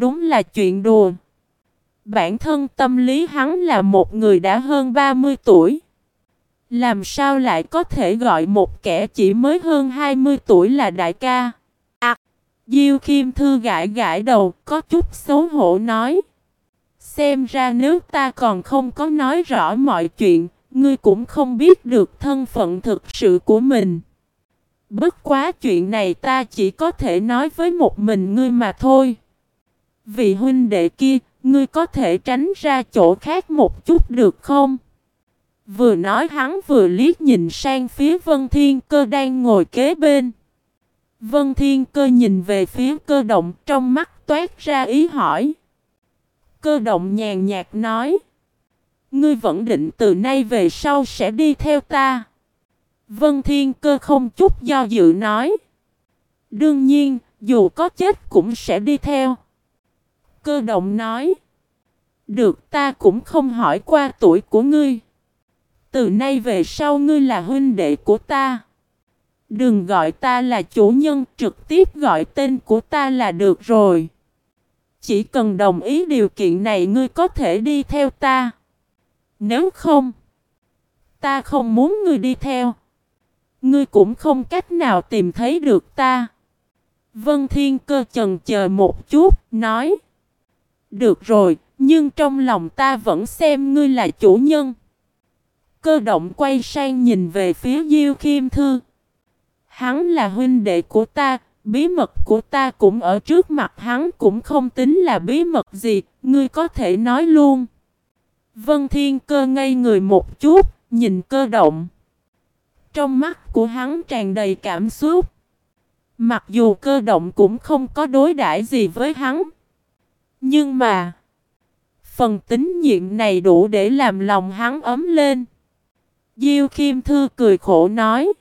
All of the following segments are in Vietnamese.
Đúng là chuyện đùa. Bản thân tâm lý hắn là một người đã hơn 30 tuổi. Làm sao lại có thể gọi một kẻ chỉ mới hơn 20 tuổi là đại ca? À, Diêu Kim Thư gãi gãi đầu, có chút xấu hổ nói. Xem ra nếu ta còn không có nói rõ mọi chuyện, ngươi cũng không biết được thân phận thực sự của mình. Bất quá chuyện này ta chỉ có thể nói với một mình ngươi mà thôi. Vị huynh đệ kia, ngươi có thể tránh ra chỗ khác một chút được không? Vừa nói hắn vừa liếc nhìn sang phía Vân Thiên Cơ đang ngồi kế bên. Vân Thiên Cơ nhìn về phía cơ động trong mắt toát ra ý hỏi. Cơ động nhàn nhạt nói. Ngươi vẫn định từ nay về sau sẽ đi theo ta. Vân Thiên Cơ không chút do dự nói. Đương nhiên, dù có chết cũng sẽ đi theo. Cơ động nói. Được ta cũng không hỏi qua tuổi của ngươi. Từ nay về sau ngươi là huynh đệ của ta. Đừng gọi ta là chủ nhân, trực tiếp gọi tên của ta là được rồi. Chỉ cần đồng ý điều kiện này ngươi có thể đi theo ta. Nếu không, ta không muốn ngươi đi theo. Ngươi cũng không cách nào tìm thấy được ta. Vân Thiên Cơ chần chờ một chút, nói. Được rồi, nhưng trong lòng ta vẫn xem ngươi là chủ nhân. Cơ động quay sang nhìn về phía Diêu Khiêm Thư. Hắn là huynh đệ của ta, bí mật của ta cũng ở trước mặt hắn cũng không tính là bí mật gì, ngươi có thể nói luôn. Vân Thiên Cơ ngây người một chút, nhìn cơ động. Trong mắt của hắn tràn đầy cảm xúc. Mặc dù cơ động cũng không có đối đãi gì với hắn. Nhưng mà, phần tín nhiệm này đủ để làm lòng hắn ấm lên. Diêu Kim Thư cười khổ nói.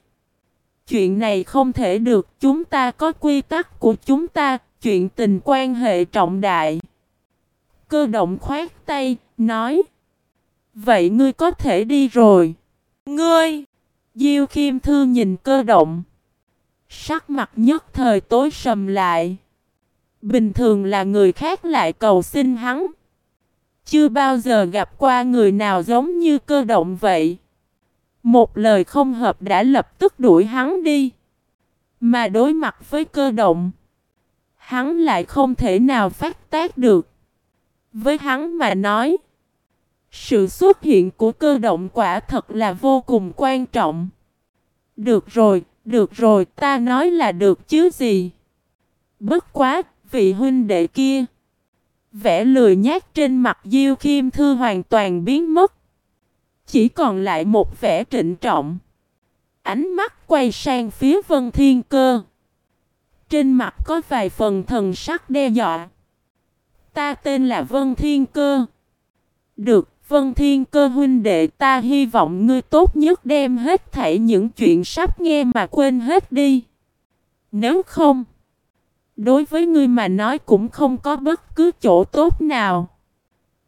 Chuyện này không thể được, chúng ta có quy tắc của chúng ta, chuyện tình quan hệ trọng đại. Cơ động khoát tay, nói. Vậy ngươi có thể đi rồi. Ngươi! Diêu Kim Thư nhìn cơ động. Sắc mặt nhất thời tối sầm lại. Bình thường là người khác lại cầu xin hắn. Chưa bao giờ gặp qua người nào giống như cơ động vậy. Một lời không hợp đã lập tức đuổi hắn đi. Mà đối mặt với cơ động. Hắn lại không thể nào phát tác được. Với hắn mà nói. Sự xuất hiện của cơ động quả thật là vô cùng quan trọng. Được rồi, được rồi, ta nói là được chứ gì. Bất quá, vị huynh đệ kia. Vẻ lười nhát trên mặt Diêu Khiêm Thư hoàn toàn biến mất. Chỉ còn lại một vẻ trịnh trọng. Ánh mắt quay sang phía Vân Thiên Cơ. Trên mặt có vài phần thần sắc đe dọa. Ta tên là Vân Thiên Cơ. Được, Vân Thiên Cơ huynh đệ ta hy vọng ngươi tốt nhất đem hết thảy những chuyện sắp nghe mà quên hết đi. Nếu không, đối với ngươi mà nói cũng không có bất cứ chỗ tốt nào.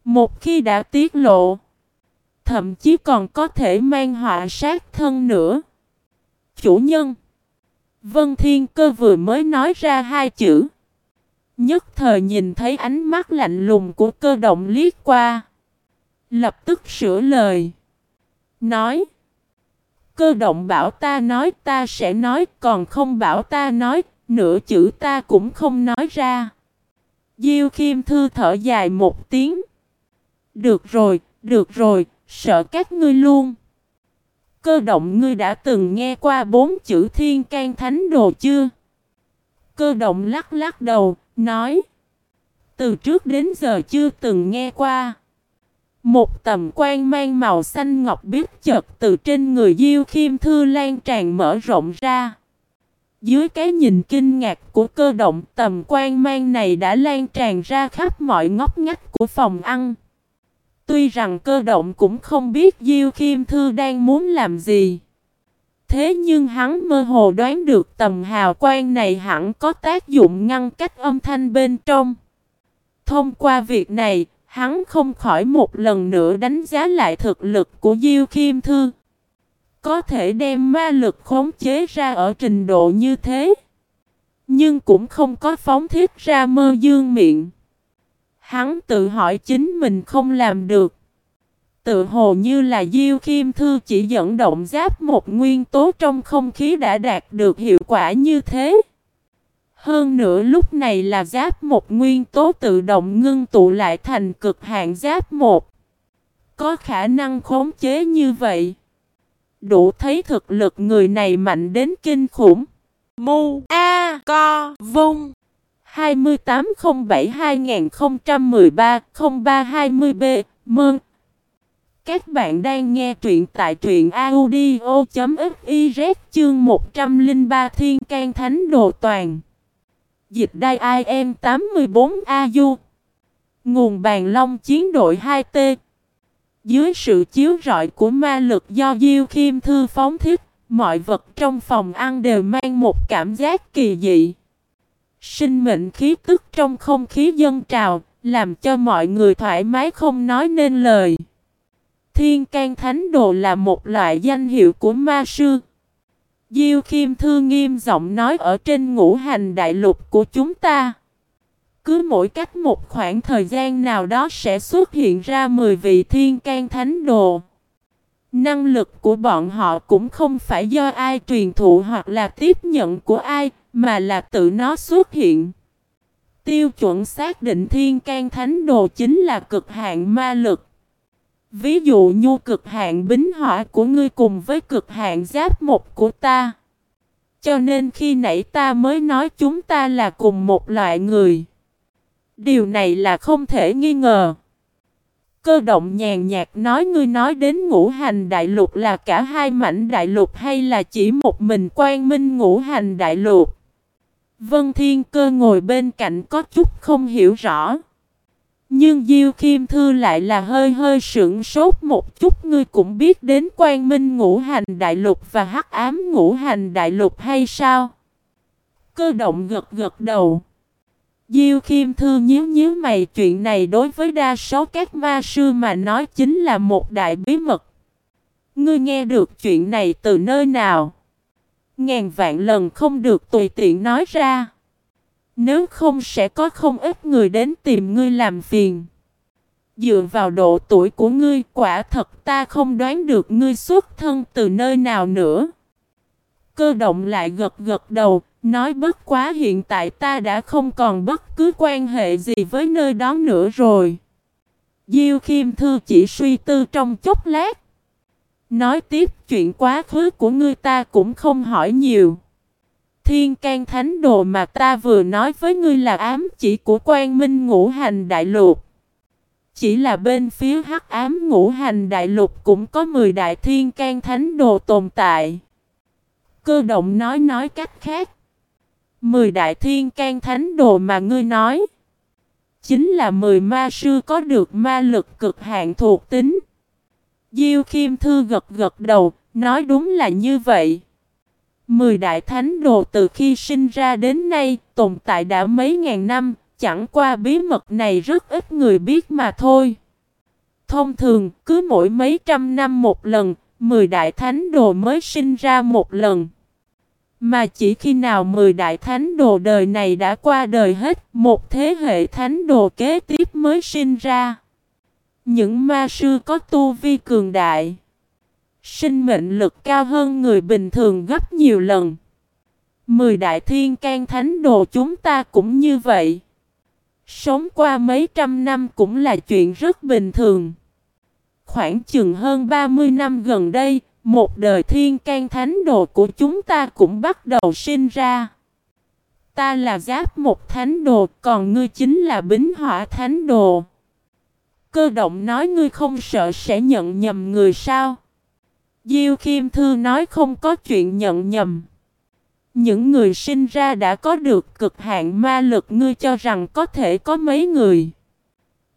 Một khi đã tiết lộ, thậm chí còn có thể mang họa sát thân nữa. Chủ nhân Vân Thiên Cơ vừa mới nói ra hai chữ. Nhất thời nhìn thấy ánh mắt lạnh lùng của cơ động liếc qua. Lập tức sửa lời. Nói. Cơ động bảo ta nói ta sẽ nói còn không bảo ta nói. Nửa chữ ta cũng không nói ra. Diêu Khiêm Thư thở dài một tiếng. Được rồi, được rồi, sợ các ngươi luôn. Cơ động ngươi đã từng nghe qua bốn chữ thiên can thánh đồ chưa? Cơ động lắc lắc đầu, nói. Từ trước đến giờ chưa từng nghe qua. Một tầm quan mang màu xanh ngọc biết chợt từ trên người Diêu Khiêm Thư lan tràn mở rộng ra. Dưới cái nhìn kinh ngạc của cơ động tầm quan mang này đã lan tràn ra khắp mọi ngóc ngách của phòng ăn. Tuy rằng cơ động cũng không biết Diêu kim Thư đang muốn làm gì. Thế nhưng hắn mơ hồ đoán được tầm hào quang này hẳn có tác dụng ngăn cách âm thanh bên trong. Thông qua việc này, hắn không khỏi một lần nữa đánh giá lại thực lực của Diêu kim Thư. Có thể đem ma lực khống chế ra ở trình độ như thế. Nhưng cũng không có phóng thiết ra mơ dương miệng. Hắn tự hỏi chính mình không làm được. Tự hồ như là Diêu Khiêm Thư chỉ dẫn động giáp một nguyên tố trong không khí đã đạt được hiệu quả như thế. Hơn nữa lúc này là giáp một nguyên tố tự động ngưng tụ lại thành cực hạn giáp một. Có khả năng khống chế như vậy. Đủ thấy thực lực người này mạnh đến kinh khủng. Mu A Co Vung. 2807-2013-0320B Mơn. Các bạn đang nghe truyện tại truyện audio.fiz chương 103 Thiên can Thánh Đồ Toàn. Dịch đai IM 84AU Nguồn bàn long chiến đội 2T dưới sự chiếu rọi của ma lực do Diêu Khiêm Thư phóng thích, Mọi vật trong phòng ăn đều mang một cảm giác kỳ dị. Sinh mệnh khí tức trong không khí dân trào Làm cho mọi người thoải mái không nói nên lời. Thiên can thánh đồ là một loại danh hiệu của ma sư. Diêu Khiêm Thư nghiêm giọng nói ở trên ngũ hành đại lục của chúng ta. Cứ mỗi cách một khoảng thời gian nào đó sẽ xuất hiện ra 10 vị thiên can thánh đồ. Năng lực của bọn họ cũng không phải do ai truyền thụ hoặc là tiếp nhận của ai, mà là tự nó xuất hiện. Tiêu chuẩn xác định thiên can thánh đồ chính là cực hạn ma lực. Ví dụ nhu cực hạn bính hỏa của ngươi cùng với cực hạn giáp một của ta. Cho nên khi nãy ta mới nói chúng ta là cùng một loại người. Điều này là không thể nghi ngờ. Cơ động nhàn nhạt nói, ngươi nói đến ngũ hành đại lục là cả hai mảnh đại lục hay là chỉ một mình quan minh ngũ hành đại lục. Vân Thiên Cơ ngồi bên cạnh có chút không hiểu rõ. Nhưng Diêu Khiêm Thư lại là hơi hơi sững sốt một chút, ngươi cũng biết đến quan minh ngũ hành đại lục và hắc ám ngũ hành đại lục hay sao? Cơ động gật gật đầu. Diêu Khiêm Thư nhíu nhíu mày chuyện này đối với đa số các ma sư mà nói chính là một đại bí mật. Ngươi nghe được chuyện này từ nơi nào? Ngàn vạn lần không được tùy tiện nói ra. Nếu không sẽ có không ít người đến tìm ngươi làm phiền. Dựa vào độ tuổi của ngươi quả thật ta không đoán được ngươi xuất thân từ nơi nào nữa. Cơ động lại gật gật đầu, nói bất quá hiện tại ta đã không còn bất cứ quan hệ gì với nơi đó nữa rồi. Diêu Khiêm Thư chỉ suy tư trong chốc lát. Nói tiếp, chuyện quá khứ của ngươi ta cũng không hỏi nhiều. Thiên can thánh đồ mà ta vừa nói với ngươi là ám chỉ của quan minh ngũ hành đại lục. Chỉ là bên phía hắc ám ngũ hành đại lục cũng có 10 đại thiên can thánh đồ tồn tại. Cơ động nói nói cách khác. 10 đại thiên can thánh đồ mà ngươi nói. Chính là 10 ma sư có được ma lực cực hạn thuộc tính. Diêu Khiêm Thư gật gật đầu, nói đúng là như vậy. Mười đại thánh đồ từ khi sinh ra đến nay tồn tại đã mấy ngàn năm, chẳng qua bí mật này rất ít người biết mà thôi. Thông thường, cứ mỗi mấy trăm năm một lần, mười đại thánh đồ mới sinh ra một lần. Mà chỉ khi nào mười đại thánh đồ đời này đã qua đời hết, một thế hệ thánh đồ kế tiếp mới sinh ra. Những ma sư có tu vi cường đại. Sinh mệnh lực cao hơn người bình thường gấp nhiều lần. Mười đại thiên can thánh đồ chúng ta cũng như vậy. Sống qua mấy trăm năm cũng là chuyện rất bình thường. Khoảng chừng hơn 30 năm gần đây, một đời thiên can thánh đồ của chúng ta cũng bắt đầu sinh ra. Ta là giáp một thánh đồ, còn ngươi chính là bính hỏa thánh đồ. Cơ động nói ngươi không sợ sẽ nhận nhầm người sao? Diêu Khiêm Thư nói không có chuyện nhận nhầm. Những người sinh ra đã có được cực hạn ma lực ngươi cho rằng có thể có mấy người.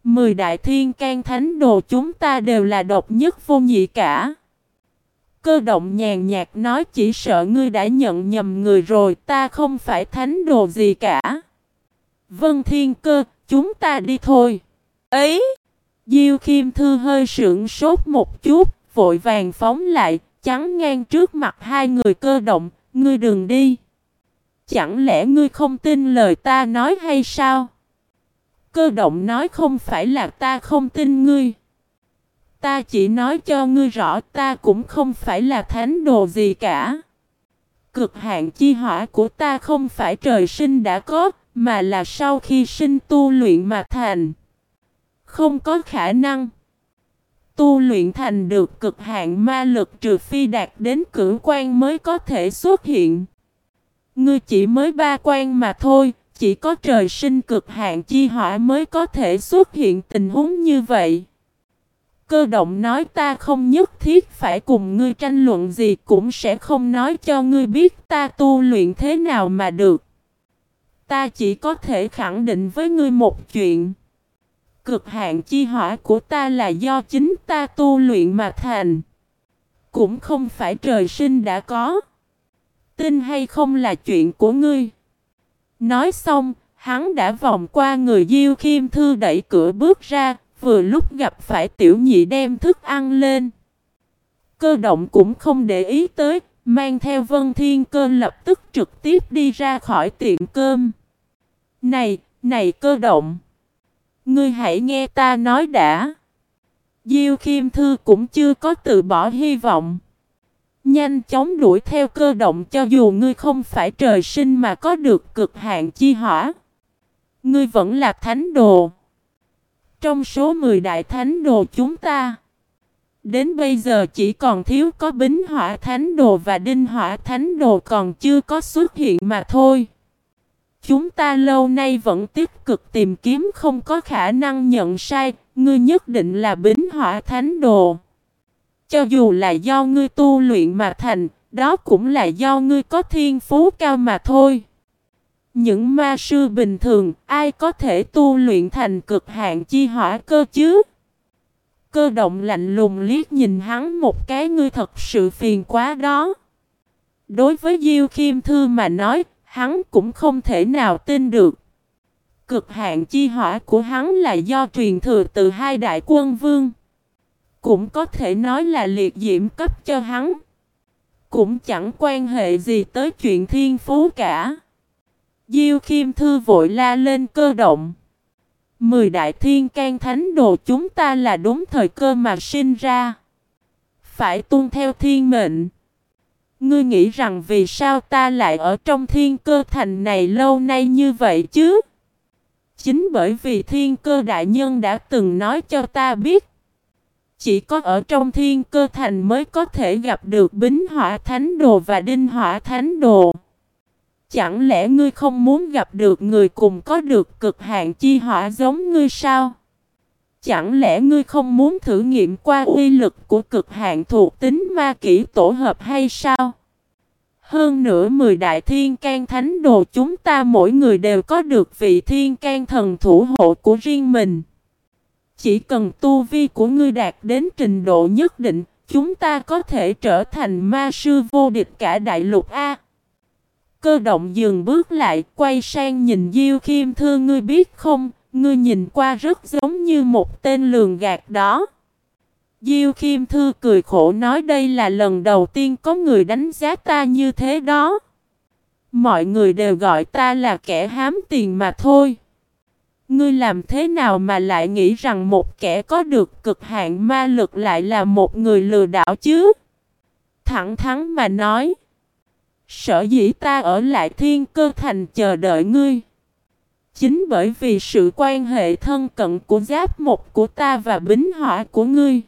Mười đại thiên can thánh đồ chúng ta đều là độc nhất vô nhị cả. Cơ động nhàn nhạt nói chỉ sợ ngươi đã nhận nhầm người rồi ta không phải thánh đồ gì cả. Vân thiên cơ, chúng ta đi thôi. Ấy! Diêu Khiêm Thư hơi sượng sốt một chút, vội vàng phóng lại, chắn ngang trước mặt hai người cơ động, ngươi đừng đi. Chẳng lẽ ngươi không tin lời ta nói hay sao? Cơ động nói không phải là ta không tin ngươi. Ta chỉ nói cho ngươi rõ ta cũng không phải là thánh đồ gì cả. Cực hạn chi hỏa của ta không phải trời sinh đã có, mà là sau khi sinh tu luyện mà thành. Không có khả năng. Tu luyện thành được cực hạn ma lực trừ phi đạt đến cử quan mới có thể xuất hiện. Ngươi chỉ mới ba quan mà thôi, chỉ có trời sinh cực hạn chi hỏa mới có thể xuất hiện tình huống như vậy. Cơ động nói ta không nhất thiết phải cùng ngươi tranh luận gì cũng sẽ không nói cho ngươi biết ta tu luyện thế nào mà được. Ta chỉ có thể khẳng định với ngươi một chuyện. Cực hạn chi hỏa của ta là do chính ta tu luyện mà thành. Cũng không phải trời sinh đã có. Tin hay không là chuyện của ngươi. Nói xong, hắn đã vòng qua người Diêu Khiêm Thư đẩy cửa bước ra, vừa lúc gặp phải tiểu nhị đem thức ăn lên. Cơ động cũng không để ý tới, mang theo Vân Thiên Cơ lập tức trực tiếp đi ra khỏi tiệm cơm. Này, này cơ động! Ngươi hãy nghe ta nói đã. Diêu Khiêm Thư cũng chưa có từ bỏ hy vọng. Nhanh chóng đuổi theo cơ động cho dù ngươi không phải trời sinh mà có được cực hạn chi hỏa. Ngươi vẫn là thánh đồ. Trong số 10 đại thánh đồ chúng ta, đến bây giờ chỉ còn thiếu có bính hỏa thánh đồ và đinh hỏa thánh đồ còn chưa có xuất hiện mà thôi. Chúng ta lâu nay vẫn tích cực tìm kiếm không có khả năng nhận sai, ngươi nhất định là bính hỏa thánh đồ. Cho dù là do ngươi tu luyện mà thành, đó cũng là do ngươi có thiên phú cao mà thôi. Những ma sư bình thường, ai có thể tu luyện thành cực hạn chi hỏa cơ chứ? Cơ động lạnh lùng liếc nhìn hắn một cái ngươi thật sự phiền quá đó. Đối với Diêu Khiêm Thư mà nói, hắn cũng không thể nào tin được. Cực hạn chi hỏa của hắn là do truyền thừa từ hai đại quân vương. Cũng có thể nói là liệt diễm cấp cho hắn. Cũng chẳng quan hệ gì tới chuyện thiên phú cả. Diêu Khiêm Thư vội la lên cơ động. Mười đại thiên can thánh đồ chúng ta là đúng thời cơ mà sinh ra. Phải tuân theo thiên mệnh. Ngươi nghĩ rằng vì sao ta lại ở trong thiên cơ thành này lâu nay như vậy chứ? Chính bởi vì thiên cơ đại nhân đã từng nói cho ta biết. Chỉ có ở trong thiên cơ thành mới có thể gặp được bính hỏa thánh đồ và đinh hỏa thánh đồ. Chẳng lẽ ngươi không muốn gặp được người cùng có được cực hạn chi hỏa giống ngươi sao? Chẳng lẽ ngươi không muốn thử nghiệm qua uy lực của cực hạn thuộc tính ma kỹ tổ hợp hay sao? Hơn nữa mười đại thiên can thánh đồ chúng ta mỗi người đều có được vị thiên can thần thủ hộ của riêng mình. Chỉ cần tu vi của ngươi đạt đến trình độ nhất định, chúng ta có thể trở thành ma sư vô địch cả đại lục A. Cơ động dừng bước lại, quay sang nhìn Diêu Khiêm Thư ngươi biết không, ngươi nhìn qua rất giống như một tên lường gạt đó. Diêu Khiêm Thư cười khổ nói đây là lần đầu tiên có người đánh giá ta như thế đó. Mọi người đều gọi ta là kẻ hám tiền mà thôi. Ngươi làm thế nào mà lại nghĩ rằng một kẻ có được cực hạn ma lực lại là một người lừa đảo chứ? Thẳng thắn mà nói. Sở dĩ ta ở lại thiên cơ thành chờ đợi ngươi. Chính bởi vì sự quan hệ thân cận của giáp một của ta và bính hỏa của ngươi.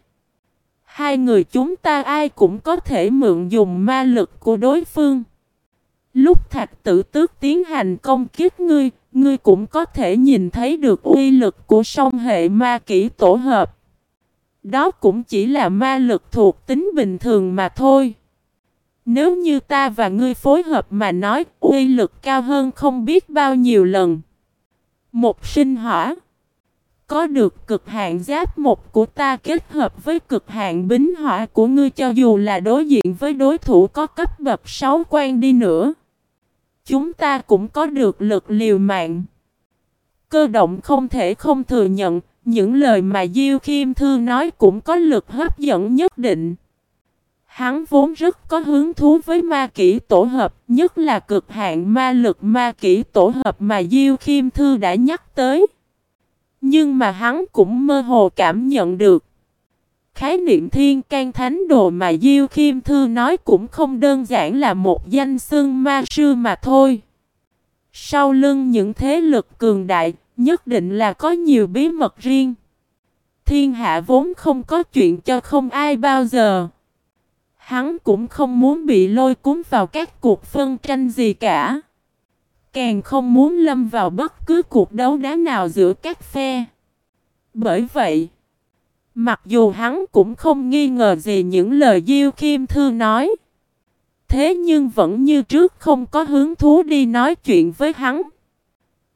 Hai người chúng ta ai cũng có thể mượn dùng ma lực của đối phương. Lúc thạch tử tước tiến hành công kiếp ngươi, ngươi cũng có thể nhìn thấy được uy lực của song hệ ma kỹ tổ hợp. Đó cũng chỉ là ma lực thuộc tính bình thường mà thôi. Nếu như ta và ngươi phối hợp mà nói, uy lực cao hơn không biết bao nhiêu lần. Một sinh hỏa. Có được cực hạn giáp một của ta kết hợp với cực hạn bính hỏa của ngươi cho dù là đối diện với đối thủ có cấp bậc 6 quan đi nữa. Chúng ta cũng có được lực liều mạng. Cơ động không thể không thừa nhận, những lời mà Diêu Khiêm Thư nói cũng có lực hấp dẫn nhất định. Hắn vốn rất có hứng thú với ma kỹ tổ hợp, nhất là cực hạn ma lực ma kỹ tổ hợp mà Diêu Khiêm Thư đã nhắc tới. nhưng mà hắn cũng mơ hồ cảm nhận được. Khái niệm thiên can thánh đồ mà Diêu Khiêm Thư nói cũng không đơn giản là một danh xưng ma sư mà thôi. Sau lưng những thế lực cường đại, nhất định là có nhiều bí mật riêng. Thiên hạ vốn không có chuyện cho không ai bao giờ. Hắn cũng không muốn bị lôi cuốn vào các cuộc phân tranh gì cả. Càng không muốn lâm vào bất cứ cuộc đấu đá nào giữa các phe. Bởi vậy, mặc dù hắn cũng không nghi ngờ gì những lời Diêu Kim Thư nói. Thế nhưng vẫn như trước không có hứng thú đi nói chuyện với hắn.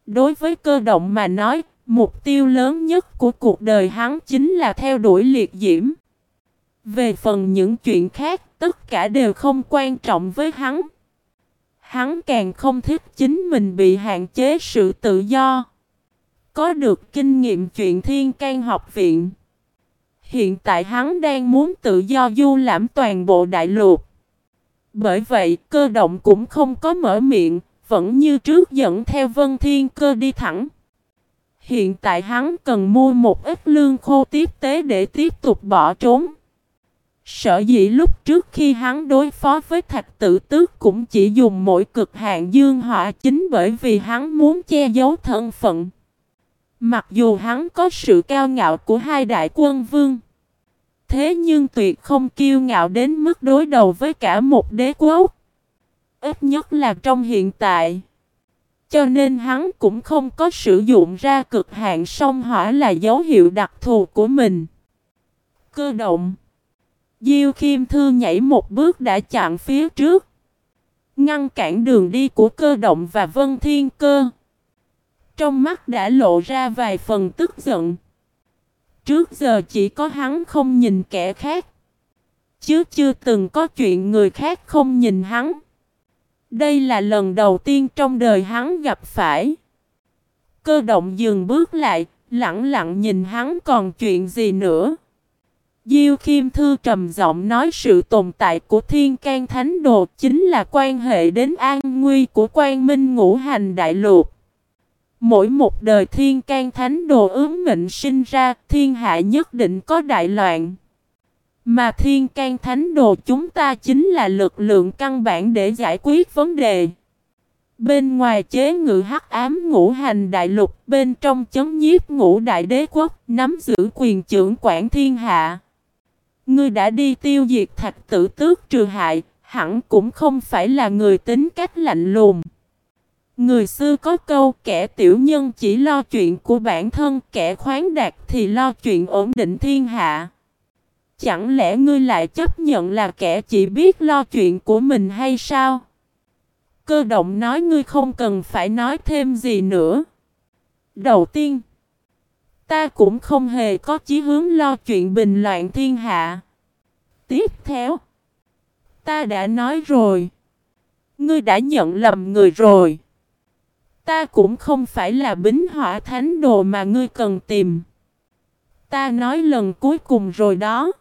Đối với cơ động mà nói, mục tiêu lớn nhất của cuộc đời hắn chính là theo đuổi liệt diễm. Về phần những chuyện khác, tất cả đều không quan trọng với hắn. Hắn càng không thích chính mình bị hạn chế sự tự do. Có được kinh nghiệm chuyện thiên can học viện. Hiện tại hắn đang muốn tự do du lãm toàn bộ đại lục. Bởi vậy cơ động cũng không có mở miệng, vẫn như trước dẫn theo Vân Thiên Cơ đi thẳng. Hiện tại hắn cần mua một ít lương khô tiếp tế để tiếp tục bỏ trốn. Sở dĩ lúc trước khi hắn đối phó với thạch tử tước cũng chỉ dùng mỗi cực hạn dương hỏa chính bởi vì hắn muốn che giấu thân phận. Mặc dù hắn có sự cao ngạo của hai đại quân vương. Thế nhưng tuyệt không kiêu ngạo đến mức đối đầu với cả một đế quốc. Ít nhất là trong hiện tại. Cho nên hắn cũng không có sử dụng ra cực hạn sông hỏa là dấu hiệu đặc thù của mình. Cơ động Diêu Khiêm Thư nhảy một bước đã chặn phía trước. Ngăn cản đường đi của cơ động và Vân Thiên Cơ. Trong mắt đã lộ ra vài phần tức giận. Trước giờ chỉ có hắn không nhìn kẻ khác. Chứ chưa từng có chuyện người khác không nhìn hắn. Đây là lần đầu tiên trong đời hắn gặp phải. Cơ động dừng bước lại, lặng lặng nhìn hắn còn chuyện gì nữa. Diêu Khiêm Thư trầm giọng nói sự tồn tại của Thiên can Thánh Đồ chính là quan hệ đến an nguy của quan minh ngũ hành đại lục. Mỗi một đời Thiên can Thánh Đồ ướm mệnh sinh ra, thiên hạ nhất định có đại loạn. Mà Thiên can Thánh Đồ chúng ta chính là lực lượng căn bản để giải quyết vấn đề. Bên ngoài chế ngự hắc ám ngũ hành đại lục, bên trong chấn nhiếp ngũ đại đế quốc, nắm giữ quyền trưởng quản thiên hạ. Ngươi đã đi tiêu diệt thạch tử tước trừ hại, hẳn cũng không phải là người tính cách lạnh lùng. Người xưa có câu kẻ tiểu nhân chỉ lo chuyện của bản thân, kẻ khoáng đạt thì lo chuyện ổn định thiên hạ. Chẳng lẽ ngươi lại chấp nhận là kẻ chỉ biết lo chuyện của mình hay sao? Cơ động nói ngươi không cần phải nói thêm gì nữa. Đầu tiên, Ta cũng không hề có chí hướng lo chuyện bình loạn thiên hạ. Tiếp theo. Ta đã nói rồi. Ngươi đã nhận lầm người rồi. Ta cũng không phải là bính hỏa thánh đồ mà ngươi cần tìm. Ta nói lần cuối cùng rồi đó.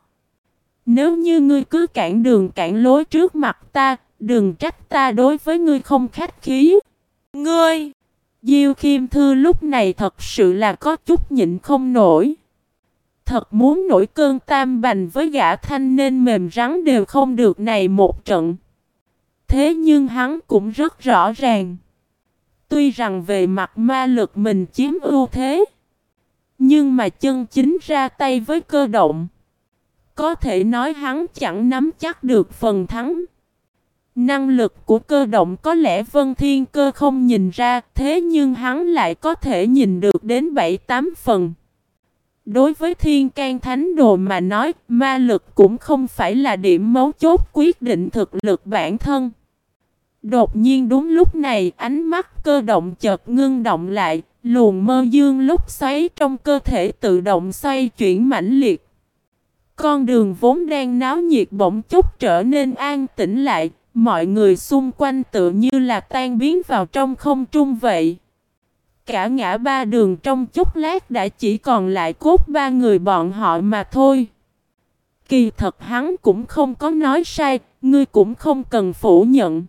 Nếu như ngươi cứ cản đường cản lối trước mặt ta, đừng trách ta đối với ngươi không khách khí. Ngươi! Diêu Khiêm Thư lúc này thật sự là có chút nhịn không nổi. Thật muốn nổi cơn tam bành với gã thanh nên mềm rắn đều không được này một trận. Thế nhưng hắn cũng rất rõ ràng. Tuy rằng về mặt ma lực mình chiếm ưu thế. Nhưng mà chân chính ra tay với cơ động. Có thể nói hắn chẳng nắm chắc được phần thắng. Năng lực của cơ động có lẽ Vân Thiên Cơ không nhìn ra, thế nhưng hắn lại có thể nhìn được đến 7-8 phần. Đối với Thiên can Thánh Đồ mà nói, ma lực cũng không phải là điểm mấu chốt quyết định thực lực bản thân. Đột nhiên đúng lúc này, ánh mắt cơ động chợt ngưng động lại, luồng mơ dương lúc xoáy trong cơ thể tự động xoay chuyển mãnh liệt. Con đường vốn đang náo nhiệt bỗng chốc trở nên an tĩnh lại, Mọi người xung quanh tự như là tan biến vào trong không trung vậy. Cả ngã ba đường trong chốc lát đã chỉ còn lại cốt ba người bọn họ mà thôi. Kỳ thật hắn cũng không có nói sai, ngươi cũng không cần phủ nhận.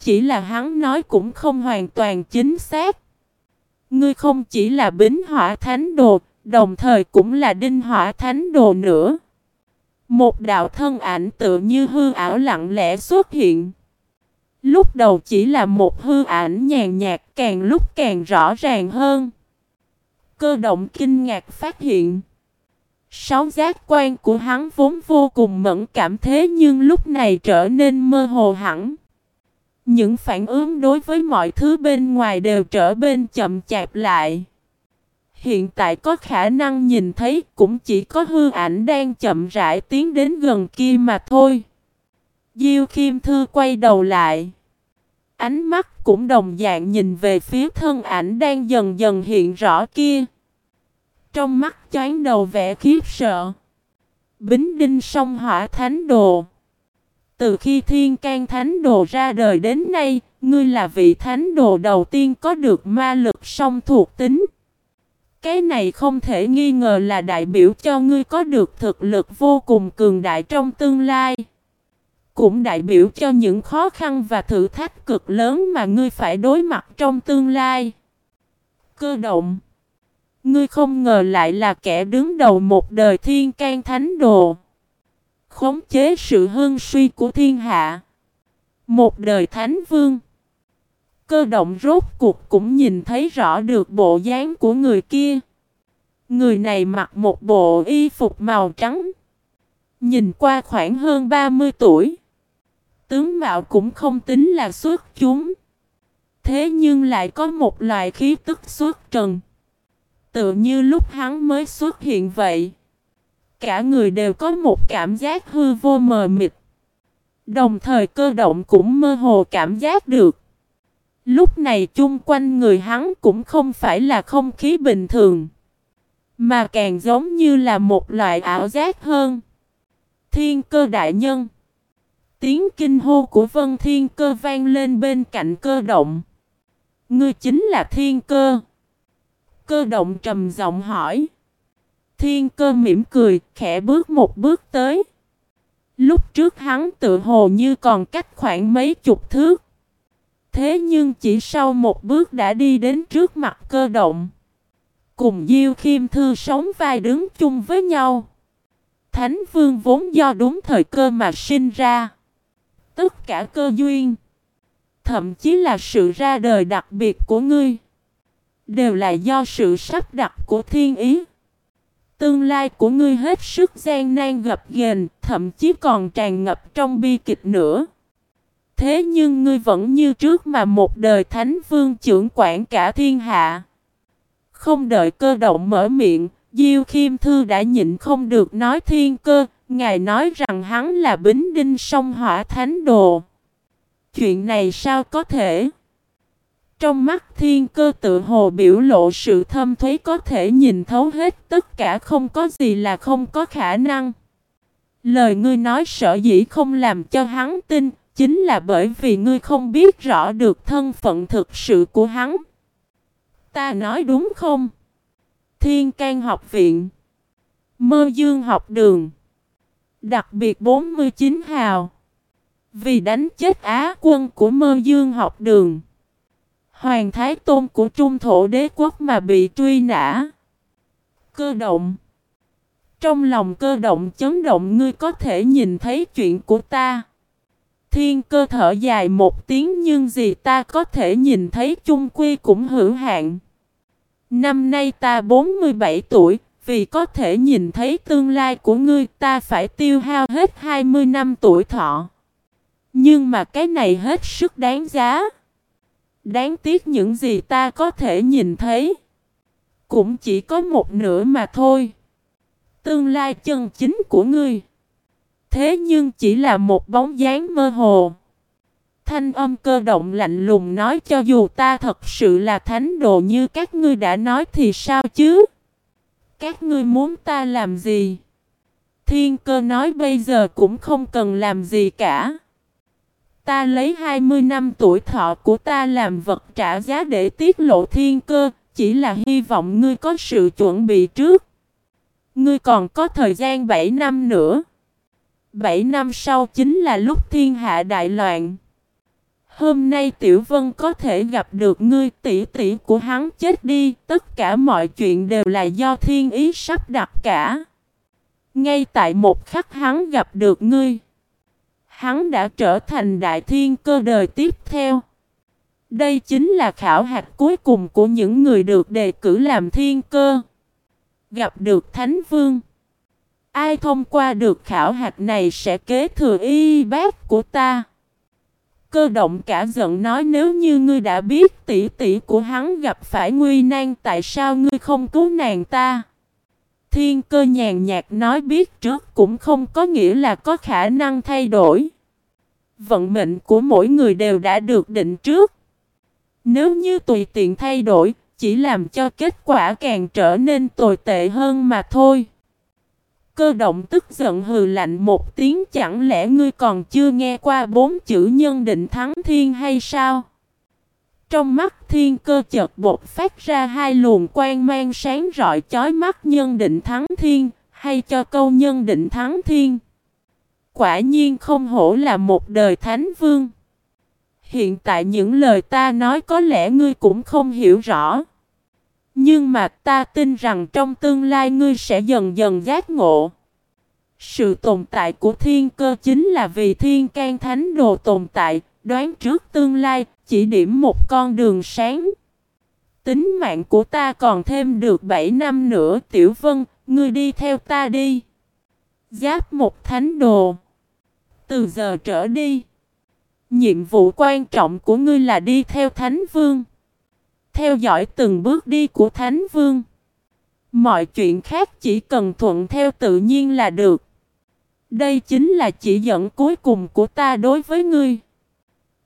Chỉ là hắn nói cũng không hoàn toàn chính xác. Ngươi không chỉ là bính hỏa thánh đồ, đồng thời cũng là đinh hỏa thánh đồ nữa. Một đạo thân ảnh tự như hư ảo lặng lẽ xuất hiện. Lúc đầu chỉ là một hư ảnh nhàn nhạt, càng lúc càng rõ ràng hơn. Cơ động kinh ngạc phát hiện. Sáu giác quan của hắn vốn vô cùng mẫn cảm thế nhưng lúc này trở nên mơ hồ hẳn. Những phản ứng đối với mọi thứ bên ngoài đều trở bên chậm chạp lại. Hiện tại có khả năng nhìn thấy cũng chỉ có hư ảnh đang chậm rãi tiến đến gần kia mà thôi. Diêu Khiêm Thư quay đầu lại. Ánh mắt cũng đồng dạng nhìn về phía thân ảnh đang dần dần hiện rõ kia. Trong mắt choáng đầu vẻ khiếp sợ. Bính đinh sông hỏa thánh đồ. Từ khi thiên can thánh đồ ra đời đến nay, ngươi là vị thánh đồ đầu tiên có được ma lực song thuộc tính. Cái này không thể nghi ngờ là đại biểu cho ngươi có được thực lực vô cùng cường đại trong tương lai. Cũng đại biểu cho những khó khăn và thử thách cực lớn mà ngươi phải đối mặt trong tương lai. Cơ động Ngươi không ngờ lại là kẻ đứng đầu một đời thiên can thánh đồ. Khống chế sự hưng suy của thiên hạ. Một đời thánh vương. Cơ động rốt cuộc cũng nhìn thấy rõ được bộ dáng của người kia. Người này mặc một bộ y phục màu trắng. Nhìn qua khoảng hơn 30 tuổi. Tướng mạo cũng không tính là xuất chúng. Thế nhưng lại có một loại khí tức xuất trần. tự như lúc hắn mới xuất hiện vậy. Cả người đều có một cảm giác hư vô mờ mịt. Đồng thời cơ động cũng mơ hồ cảm giác được. Lúc này chung quanh người hắn cũng không phải là không khí bình thường. Mà càng giống như là một loại ảo giác hơn. Thiên cơ đại nhân. Tiếng kinh hô của vân thiên cơ vang lên bên cạnh cơ động. Ngươi chính là thiên cơ. Cơ động trầm giọng hỏi. Thiên cơ mỉm cười, khẽ bước một bước tới. Lúc trước hắn tự hồ như còn cách khoảng mấy chục thước. Thế nhưng chỉ sau một bước đã đi đến trước mặt cơ động. Cùng Diêu Khiêm Thư sống vai đứng chung với nhau. Thánh Vương vốn do đúng thời cơ mà sinh ra. Tất cả cơ duyên. Thậm chí là sự ra đời đặc biệt của ngươi. Đều là do sự sắp đặt của thiên ý. Tương lai của ngươi hết sức gian nan gập ghềnh, thậm chí còn tràn ngập trong bi kịch nữa. Thế nhưng ngươi vẫn như trước mà một đời thánh vương trưởng quản cả thiên hạ. Không đợi cơ động mở miệng, Diêu Khiêm Thư đã nhịn không được nói thiên cơ, ngài nói rằng hắn là bính đinh sông hỏa thánh đồ. Chuyện này sao có thể? Trong mắt thiên cơ tự hồ biểu lộ sự thâm thuế có thể nhìn thấu hết tất cả không có gì là không có khả năng. Lời ngươi nói sợ dĩ không làm cho hắn tin, chính là bởi vì ngươi không biết rõ được thân phận thực sự của hắn. Ta nói đúng không? Thiên can học viện Mơ dương học đường Đặc biệt 49 hào Vì đánh chết Á quân của mơ dương học đường Hoàng Thái Tôn của Trung Thổ Đế Quốc mà bị truy nã. Cơ động. Trong lòng cơ động chấn động, ngươi có thể nhìn thấy chuyện của ta. Thiên cơ thở dài một tiếng nhưng gì ta có thể nhìn thấy chung quy cũng hữu hạn. Năm nay ta 47 tuổi, vì có thể nhìn thấy tương lai của ngươi ta phải tiêu hao hết 20 năm tuổi thọ. Nhưng mà cái này hết sức đáng giá. Đáng tiếc những gì ta có thể nhìn thấy. Cũng chỉ có một nửa mà thôi. Tương lai chân chính của ngươi. Thế nhưng chỉ là một bóng dáng mơ hồ. Thanh âm cơ động lạnh lùng nói cho dù ta thật sự là thánh đồ như các ngươi đã nói thì sao chứ? Các ngươi muốn ta làm gì? Thiên cơ nói bây giờ cũng không cần làm gì cả. Ta lấy 20 năm tuổi thọ của ta làm vật trả giá để tiết lộ thiên cơ, chỉ là hy vọng ngươi có sự chuẩn bị trước. Ngươi còn có thời gian 7 năm nữa. 7 năm sau chính là lúc thiên hạ đại loạn. Hôm nay Tiểu Vân có thể gặp được ngươi tỷ tỷ của hắn chết đi, tất cả mọi chuyện đều là do thiên ý sắp đặt cả. Ngay tại một khắc hắn gặp được ngươi, hắn đã trở thành đại thiên cơ đời tiếp theo. Đây chính là khảo hạch cuối cùng của những người được đề cử làm thiên cơ. Gặp được Thánh Vương. Ai thông qua được khảo hạch này sẽ kế thừa y bác của ta. Cơ động cả giận nói nếu như ngươi đã biết tỷ tỷ của hắn gặp phải nguy nan tại sao ngươi không cứu nàng ta. Thiên cơ nhàn nhạt nói biết trước cũng không có nghĩa là có khả năng thay đổi. Vận mệnh của mỗi người đều đã được định trước. Nếu như tùy tiện thay đổi, chỉ làm cho kết quả càng trở nên tồi tệ hơn mà thôi. Cơ động tức giận hừ lạnh một tiếng chẳng lẽ ngươi còn chưa nghe qua bốn chữ nhân định thắng thiên hay sao? Trong mắt thiên cơ chợt bột phát ra hai luồng quang mang sáng rọi chói mắt nhân định thắng thiên, hay cho câu nhân định thắng thiên. Quả nhiên không hổ là một đời thánh vương. Hiện tại những lời ta nói có lẽ ngươi cũng không hiểu rõ. Nhưng mà ta tin rằng trong tương lai ngươi sẽ dần dần giác ngộ. Sự tồn tại của thiên cơ chính là vì thiên can thánh đồ tồn tại, đoán trước tương lai, chỉ điểm một con đường sáng. Tính mạng của ta còn thêm được 7 năm nữa, Tiểu Vân, ngươi đi theo ta đi. Giáp một thánh đồ. Từ giờ trở đi, nhiệm vụ quan trọng của ngươi là đi theo thánh vương theo dõi từng bước đi của Thánh Vương. Mọi chuyện khác chỉ cần thuận theo tự nhiên là được. Đây chính là chỉ dẫn cuối cùng của ta đối với ngươi.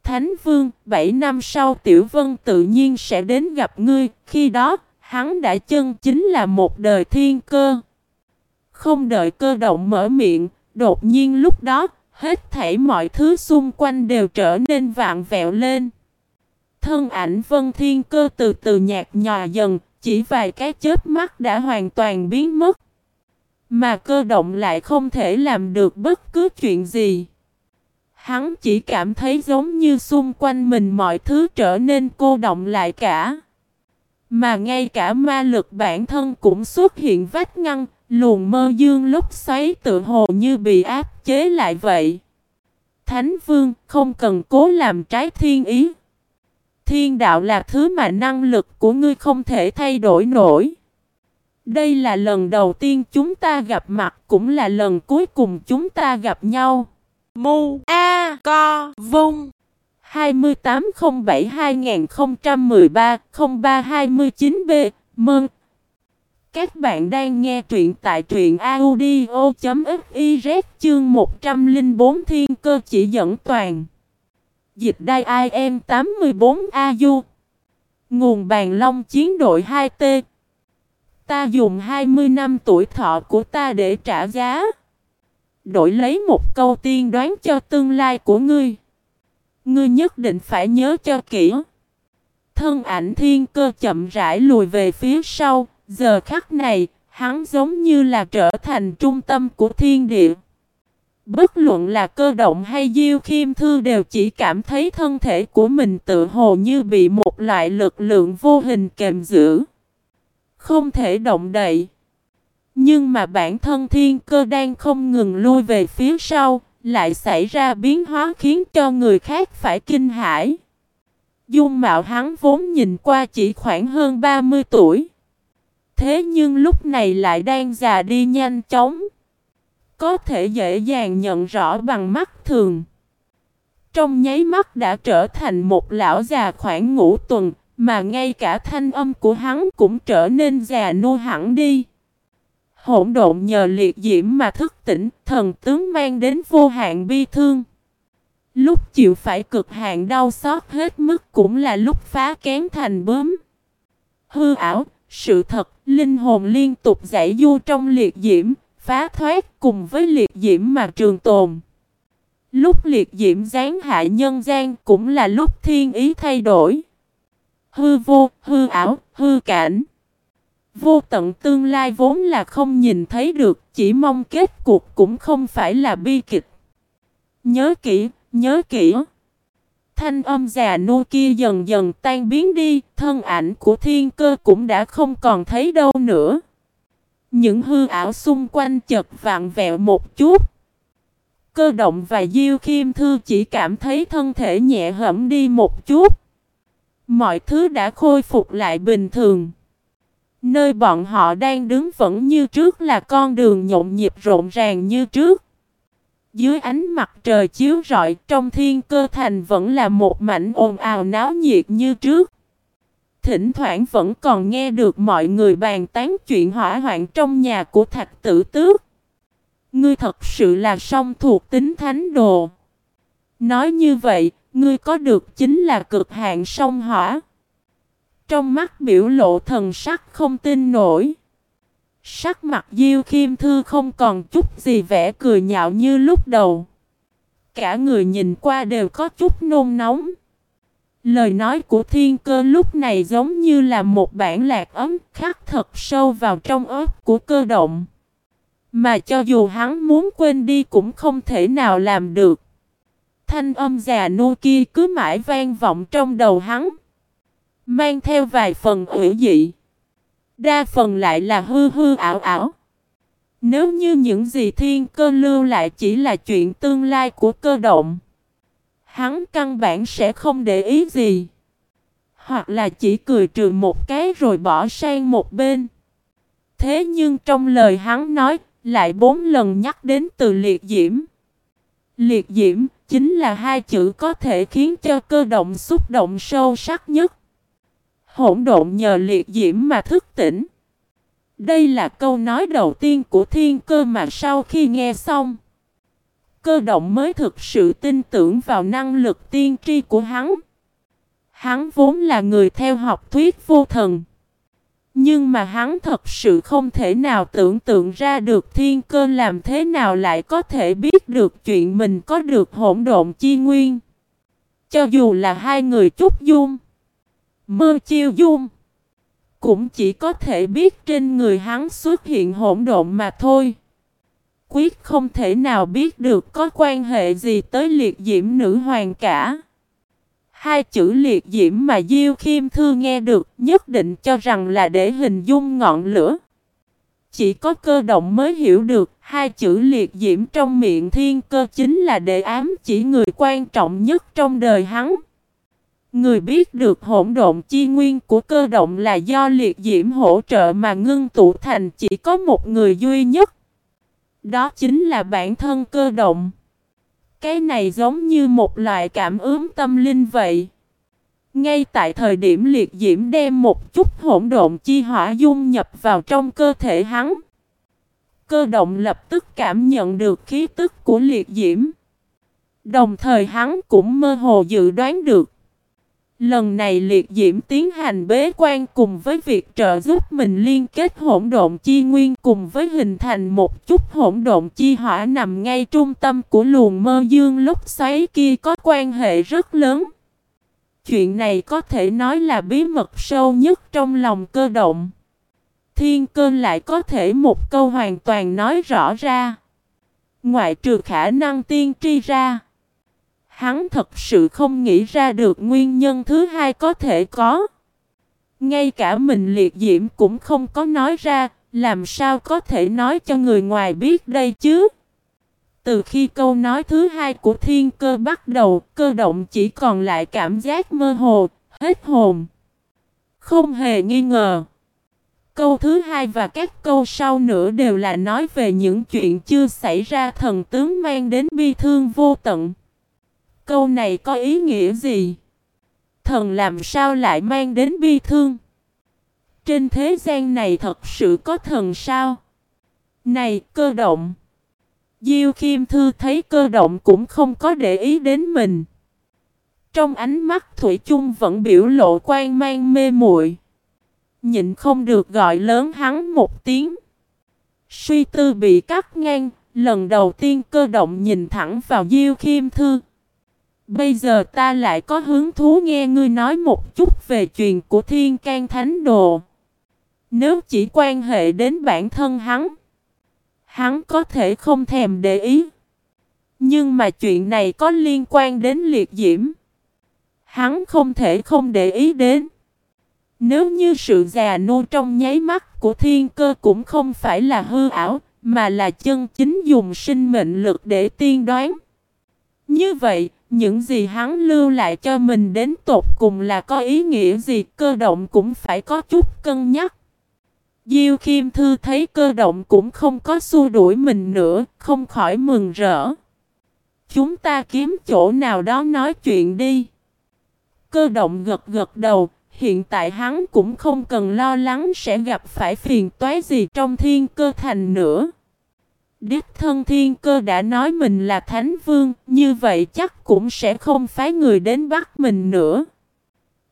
Thánh Vương, 7 năm sau Tiểu Vân tự nhiên sẽ đến gặp ngươi, khi đó, hắn đã chân chính là một đời thiên cơ. Không đợi cơ động mở miệng, đột nhiên lúc đó, hết thảy mọi thứ xung quanh đều trở nên vạn vẹo lên. Thân ảnh Vân Thiên Cơ từ từ nhạt nhòa dần, chỉ vài cái chớp mắt đã hoàn toàn biến mất. Mà cơ động lại không thể làm được bất cứ chuyện gì. Hắn chỉ cảm thấy giống như xung quanh mình mọi thứ trở nên cô động lại cả. Mà ngay cả ma lực bản thân cũng xuất hiện vách ngăn, luồng mơ dương lúc xoáy tự hồ như bị áp chế lại vậy. Thánh Vương không cần cố làm trái thiên ý. Thiên đạo là thứ mà năng lực của ngươi không thể thay đổi nổi. Đây là lần đầu tiên chúng ta gặp mặt cũng là lần cuối cùng chúng ta gặp nhau. Mu A Co Vung 2807-2013-0329B Mừng! Các bạn đang nghe truyện tại truyện audio.fiz chương 104 Thiên Cơ chỉ dẫn toàn. Dịch đai IM 84AU Nguồn bàn long chiến đội 2T Ta dùng 20 năm tuổi thọ của ta để trả giá. Đổi lấy một câu tiên đoán cho tương lai của ngươi. Ngươi nhất định phải nhớ cho kỹ. Thân ảnh thiên cơ chậm rãi lùi về phía sau. Giờ khắc này, Hắn giống như là trở thành trung tâm của thiên địa. Bất luận là cơ động hay Diêu Khiêm Thư đều chỉ cảm thấy thân thể của mình tự hồ như bị một loại lực lượng vô hình kềm giữ. Không thể động đậy. Nhưng mà bản thân thiên cơ đang không ngừng lui về phía sau, lại xảy ra biến hóa khiến cho người khác phải kinh hãi. Dung mạo hắn vốn nhìn qua chỉ khoảng hơn 30 tuổi. Thế nhưng lúc này lại đang già đi nhanh chóng có thể dễ dàng nhận rõ bằng mắt thường. Trong nháy mắt đã trở thành một lão già khoảng ngũ tuần, mà ngay cả thanh âm của hắn cũng trở nên già nua hẳn đi. Hỗn độn nhờ liệt diễm mà thức tỉnh, thần tướng mang đến vô hạn bi thương. Lúc chịu phải cực hạn đau xót hết mức cũng là lúc phá kén thành bướm. Hư ảo, sự thật, linh hồn liên tục giải du trong liệt diễm, phá thoát cùng với liệt diễm mà trường tồn. Lúc liệt diễm giáng hạ nhân gian cũng là lúc thiên ý thay đổi. Hư vô, hư ảo, hư cảnh. Vô tận tương lai vốn là không nhìn thấy được, chỉ mong kết cuộc cũng không phải là bi kịch. Nhớ kỹ, nhớ kỹ. Thanh âm già nua kia dần dần tan biến đi, thân ảnh của thiên cơ cũng đã không còn thấy đâu nữa. Những hư ảo xung quanh chật vạn vẹo một chút. Cơ động và Diêu Khiêm Thư chỉ cảm thấy thân thể nhẹ hẫm đi một chút. Mọi thứ đã khôi phục lại bình thường. Nơi bọn họ đang đứng vẫn như trước là con đường nhộn nhịp rộn ràng như trước. Dưới ánh mặt trời chiếu rọi, trong thiên cơ thành vẫn là một mảnh ồn ào náo nhiệt như trước. Thỉnh thoảng vẫn còn nghe được mọi người bàn tán chuyện hỏa hoạn trong nhà của thạch tử tước. Ngươi thật sự là song thuộc tính thánh đồ. Nói như vậy, ngươi có được chính là cực hạn song hỏa. Trong mắt biểu lộ thần sắc không tin nổi. Sắc mặt Diêu Khiêm Thư không còn chút gì vẻ cười nhạo như lúc đầu. Cả người nhìn qua đều có chút nôn nóng. Lời nói của thiên cơ lúc này giống như là một bản lạc ấm khắc thật sâu vào trong ớt của cơ động. Mà cho dù hắn muốn quên đi cũng không thể nào làm được. Thanh âm già nua kia cứ mãi vang vọng trong đầu hắn. Mang theo vài phần ủy dị. Đa phần lại là hư hư ảo ảo. Nếu như những gì thiên cơ lưu lại chỉ là chuyện tương lai của cơ động. Hắn căn bản sẽ không để ý gì. Hoặc là chỉ cười trừ một cái rồi bỏ sang một bên. Thế nhưng trong lời hắn nói, lại bốn lần nhắc đến từ liệt diễm. Liệt diễm chính là hai chữ có thể khiến cho cơ động xúc động sâu sắc nhất. Hỗn độn nhờ liệt diễm mà thức tỉnh. Đây là câu nói đầu tiên của thiên cơ mà sau khi nghe xong. Cơ động mới thực sự tin tưởng vào năng lực tiên tri của hắn. Hắn vốn là người theo học thuyết vô thần. Nhưng mà hắn thật sự không thể nào tưởng tượng ra được thiên cơ làm thế nào lại có thể biết được chuyện mình có được hỗn độn chi nguyên. Cho dù là hai người chúc dung, mơ chiêu dung, cũng chỉ có thể biết trên người hắn xuất hiện hỗn độn mà thôi. Quyết không thể nào biết được có quan hệ gì tới liệt diễm nữ hoàng cả. Hai chữ liệt diễm mà Diêu Khiêm Thư nghe được nhất định cho rằng là để hình dung ngọn lửa. Chỉ có cơ động mới hiểu được hai chữ liệt diễm trong miệng thiên cơ chính là để ám chỉ người quan trọng nhất trong đời hắn. Người biết được hỗn độn chi nguyên của cơ động là do liệt diễm hỗ trợ mà ngưng tụ thành chỉ có một người duy nhất. Đó chính là bản thân cơ động. Cái này giống như một loại cảm ứng tâm linh vậy. Ngay tại thời điểm liệt diễm đem một chút hỗn độn chi hỏa dung nhập vào trong cơ thể hắn. Cơ động lập tức cảm nhận được khí tức của liệt diễm. Đồng thời hắn cũng mơ hồ dự đoán được. Lần này liệt diễm tiến hành bế quan cùng với việc trợ giúp mình liên kết hỗn độn chi nguyên cùng với hình thành một chút hỗn độn chi hỏa nằm ngay trung tâm của luồng mơ dương lúc xoáy kia có quan hệ rất lớn. Chuyện này có thể nói là bí mật sâu nhất trong lòng cơ động. Thiên cơ lại có thể một câu hoàn toàn nói rõ ra. Ngoại trừ khả năng tiên tri ra. Hắn thật sự không nghĩ ra được nguyên nhân thứ hai có thể có. Ngay cả mình liệt diễm cũng không có nói ra, làm sao có thể nói cho người ngoài biết đây chứ? Từ khi câu nói thứ hai của thiên cơ bắt đầu, cơ động chỉ còn lại cảm giác mơ hồ, hết hồn. Không hề nghi ngờ. Câu thứ hai và các câu sau nữa đều là nói về những chuyện chưa xảy ra thần tướng mang đến bi thương vô tận. Câu này có ý nghĩa gì? Thần làm sao lại mang đến bi thương? Trên thế gian này thật sự có thần sao? Này cơ động! Diêu kim Thư thấy cơ động cũng không có để ý đến mình. Trong ánh mắt Thủy chung vẫn biểu lộ quan mang mê muội Nhịn không được gọi lớn hắn một tiếng. Suy tư bị cắt ngang, lần đầu tiên cơ động nhìn thẳng vào Diêu kim Thư. Bây giờ ta lại có hứng thú nghe ngươi nói một chút về chuyện của Thiên can Thánh Đồ. Nếu chỉ quan hệ đến bản thân hắn, hắn có thể không thèm để ý. Nhưng mà chuyện này có liên quan đến liệt diễm. hắn không thể không để ý đến. Nếu như sự già nua trong nháy mắt của thiên cơ cũng không phải là hư ảo, mà là chân chính dùng sinh mệnh lực để tiên đoán. Như vậy, những gì hắn lưu lại cho mình đến tột cùng là có ý nghĩa gì cơ động cũng phải có chút cân nhắc. Diêu Khiêm Thư thấy cơ động cũng không có xua đuổi mình nữa, không khỏi mừng rỡ. Chúng ta kiếm chỗ nào đó nói chuyện đi. Cơ động gật gật đầu, hiện tại hắn cũng không cần lo lắng sẽ gặp phải phiền toái gì trong thiên cơ thành nữa. Đích thân thiên cơ đã nói mình là thánh vương, như vậy chắc cũng sẽ không phái người đến bắt mình nữa.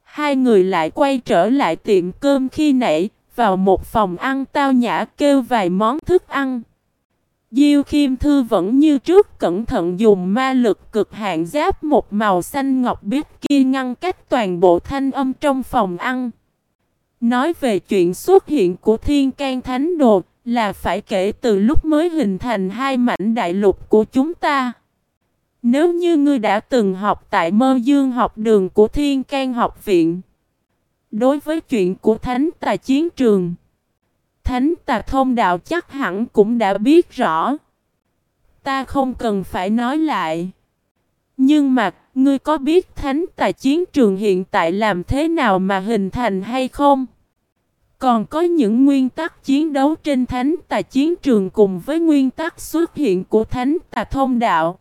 Hai người lại quay trở lại tiệm cơm khi nãy, vào một phòng ăn tao nhã kêu vài món thức ăn. Diêu Khiêm Thư vẫn như trước cẩn thận dùng ma lực cực hạn giáp một màu xanh ngọc biết kia ngăn cách toàn bộ thanh âm trong phòng ăn. Nói về chuyện xuất hiện của Thiên can Thánh Đồ là phải kể từ lúc mới hình thành hai mảnh đại lục của chúng ta. Nếu như ngươi đã từng học tại mơ dương học đường của Thiên can học viện. Đối với chuyện của Thánh Tà Chiến Trường. Thánh Tà Thông Đạo chắc hẳn cũng đã biết rõ. Ta không cần phải nói lại. Nhưng mà, ngươi có biết Thánh Tà Chiến Trường hiện tại làm thế nào mà hình thành hay không? Còn có những nguyên tắc chiến đấu trên thánh tà chiến trường cùng với nguyên tắc xuất hiện của thánh tà thông đạo.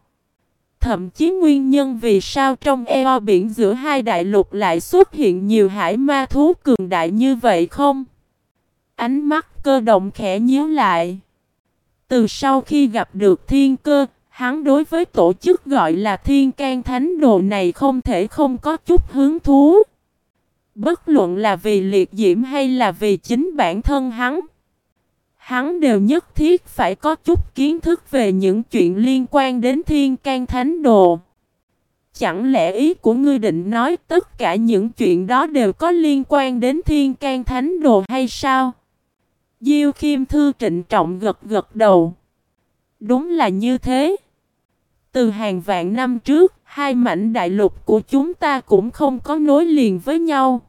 Thậm chí nguyên nhân vì sao trong eo biển giữa hai đại lục lại xuất hiện nhiều hải ma thú cường đại như vậy không? Ánh mắt cơ động khẽ nhíu lại. Từ sau khi gặp được thiên cơ, hắn đối với tổ chức gọi là thiên can thánh đồ này không thể không có chút hứng thú. Bất luận là vì liệt diễm hay là vì chính bản thân hắn. Hắn đều nhất thiết phải có chút kiến thức về những chuyện liên quan đến thiên can thánh đồ. Chẳng lẽ ý của ngươi định nói tất cả những chuyện đó đều có liên quan đến thiên can thánh đồ hay sao? Diêu Khiêm Thư trịnh trọng gật gật đầu. Đúng là như thế. Từ hàng vạn năm trước, hai mảnh đại lục của chúng ta cũng không có nối liền với nhau.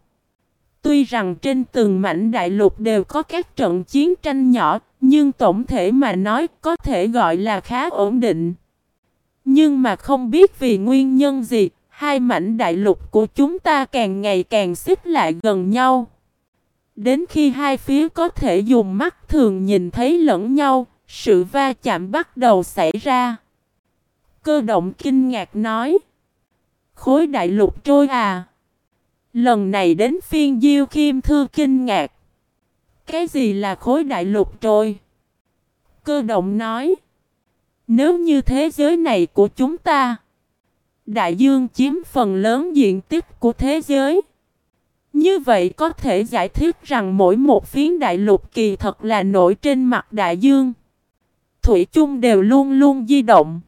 Tuy rằng trên từng mảnh đại lục đều có các trận chiến tranh nhỏ, nhưng tổng thể mà nói có thể gọi là khá ổn định. Nhưng mà không biết vì nguyên nhân gì, hai mảnh đại lục của chúng ta càng ngày càng xích lại gần nhau. Đến khi hai phía có thể dùng mắt thường nhìn thấy lẫn nhau, sự va chạm bắt đầu xảy ra. Cơ động kinh ngạc nói. Khối đại lục trôi à. Lần này đến phiên Diêu Khiêm Thư kinh ngạc. Cái gì là khối đại lục trôi? Cơ động nói. Nếu như thế giới này của chúng ta, đại dương chiếm phần lớn diện tích của thế giới. Như vậy có thể giải thích rằng mỗi một phiến đại lục kỳ thật là nổi trên mặt đại dương. Thủy chung đều luôn luôn di động.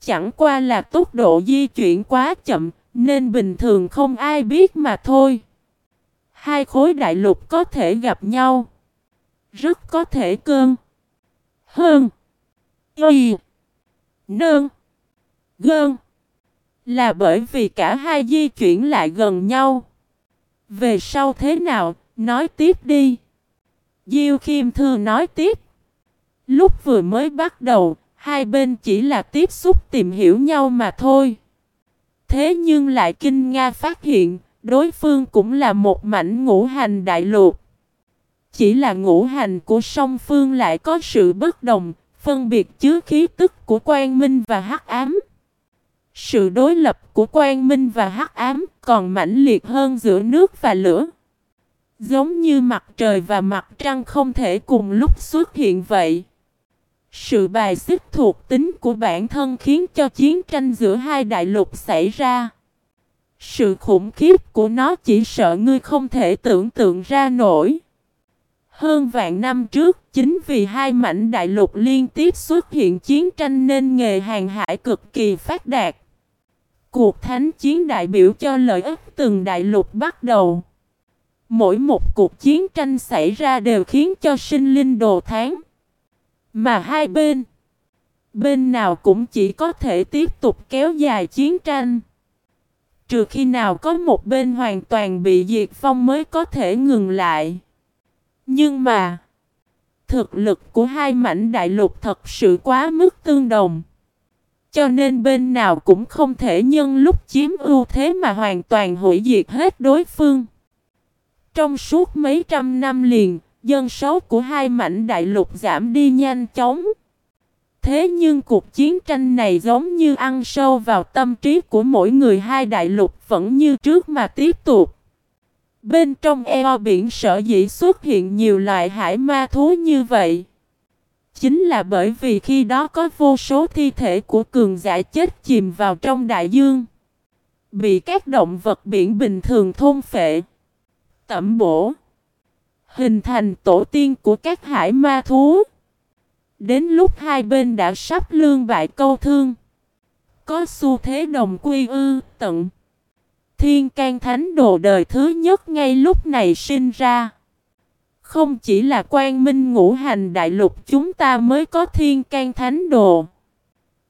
Chẳng qua là tốc độ di chuyển quá chậm, nên bình thường không ai biết mà thôi. Hai khối đại lục có thể gặp nhau. Rất có thể cơn. Hơn. Y. Nơn. Gơn. Là bởi vì cả hai di chuyển lại gần nhau. Về sau thế nào, nói tiếp đi. Diêu Khiêm Thư nói tiếp. Lúc vừa mới bắt đầu, hai bên chỉ là tiếp xúc tìm hiểu nhau mà thôi. Thế nhưng lại kinh Nga phát hiện, đối phương cũng là một mảnh ngũ hành đại lục. Chỉ là ngũ hành của song phương lại có sự bất đồng, phân biệt chứa khí tức của quang minh và hắc ám. Sự đối lập của quang minh và hắc ám còn mãnh liệt hơn giữa nước và lửa. Giống như mặt trời và mặt trăng không thể cùng lúc xuất hiện vậy. Sự bài xích thuộc tính của bản thân khiến cho chiến tranh giữa hai đại lục xảy ra. Sự khủng khiếp của nó chỉ sợ ngươi không thể tưởng tượng ra nổi. Hơn vạn năm trước, chính vì hai mảnh đại lục liên tiếp xuất hiện chiến tranh nên nghề hàng hải cực kỳ phát đạt. Cuộc thánh chiến đại biểu cho lợi ích từng đại lục bắt đầu. Mỗi một cuộc chiến tranh xảy ra đều khiến cho sinh linh đồ tháng. Mà hai bên, bên nào cũng chỉ có thể tiếp tục kéo dài chiến tranh. Trừ khi nào có một bên hoàn toàn bị diệt phong mới có thể ngừng lại. Nhưng mà, thực lực của hai mảnh đại lục thật sự quá mức tương đồng. Cho nên bên nào cũng không thể nhân lúc chiếm ưu thế mà hoàn toàn hủy diệt hết đối phương. Trong suốt mấy trăm năm liền, dân số của hai mảnh đại lục giảm đi nhanh chóng. Thế nhưng cuộc chiến tranh này giống như ăn sâu vào tâm trí của mỗi người, hai đại lục vẫn như trước mà tiếp tục. Bên trong eo biển sở dĩ xuất hiện nhiều loại hải ma thú như vậy. Chính là bởi vì khi đó có vô số thi thể của cường giả chết chìm vào trong đại dương. Bị các động vật biển bình thường thôn phệ. Tẩm bổ. Hình thành tổ tiên của các hải ma thú. Đến lúc hai bên đã sắp lương bại câu thương. Có xu thế đồng quy ư tận. Thiên can thánh đồ đời thứ nhất ngay lúc này sinh ra. Không chỉ là quan minh ngũ hành đại lục chúng ta mới có thiên can thánh đồ.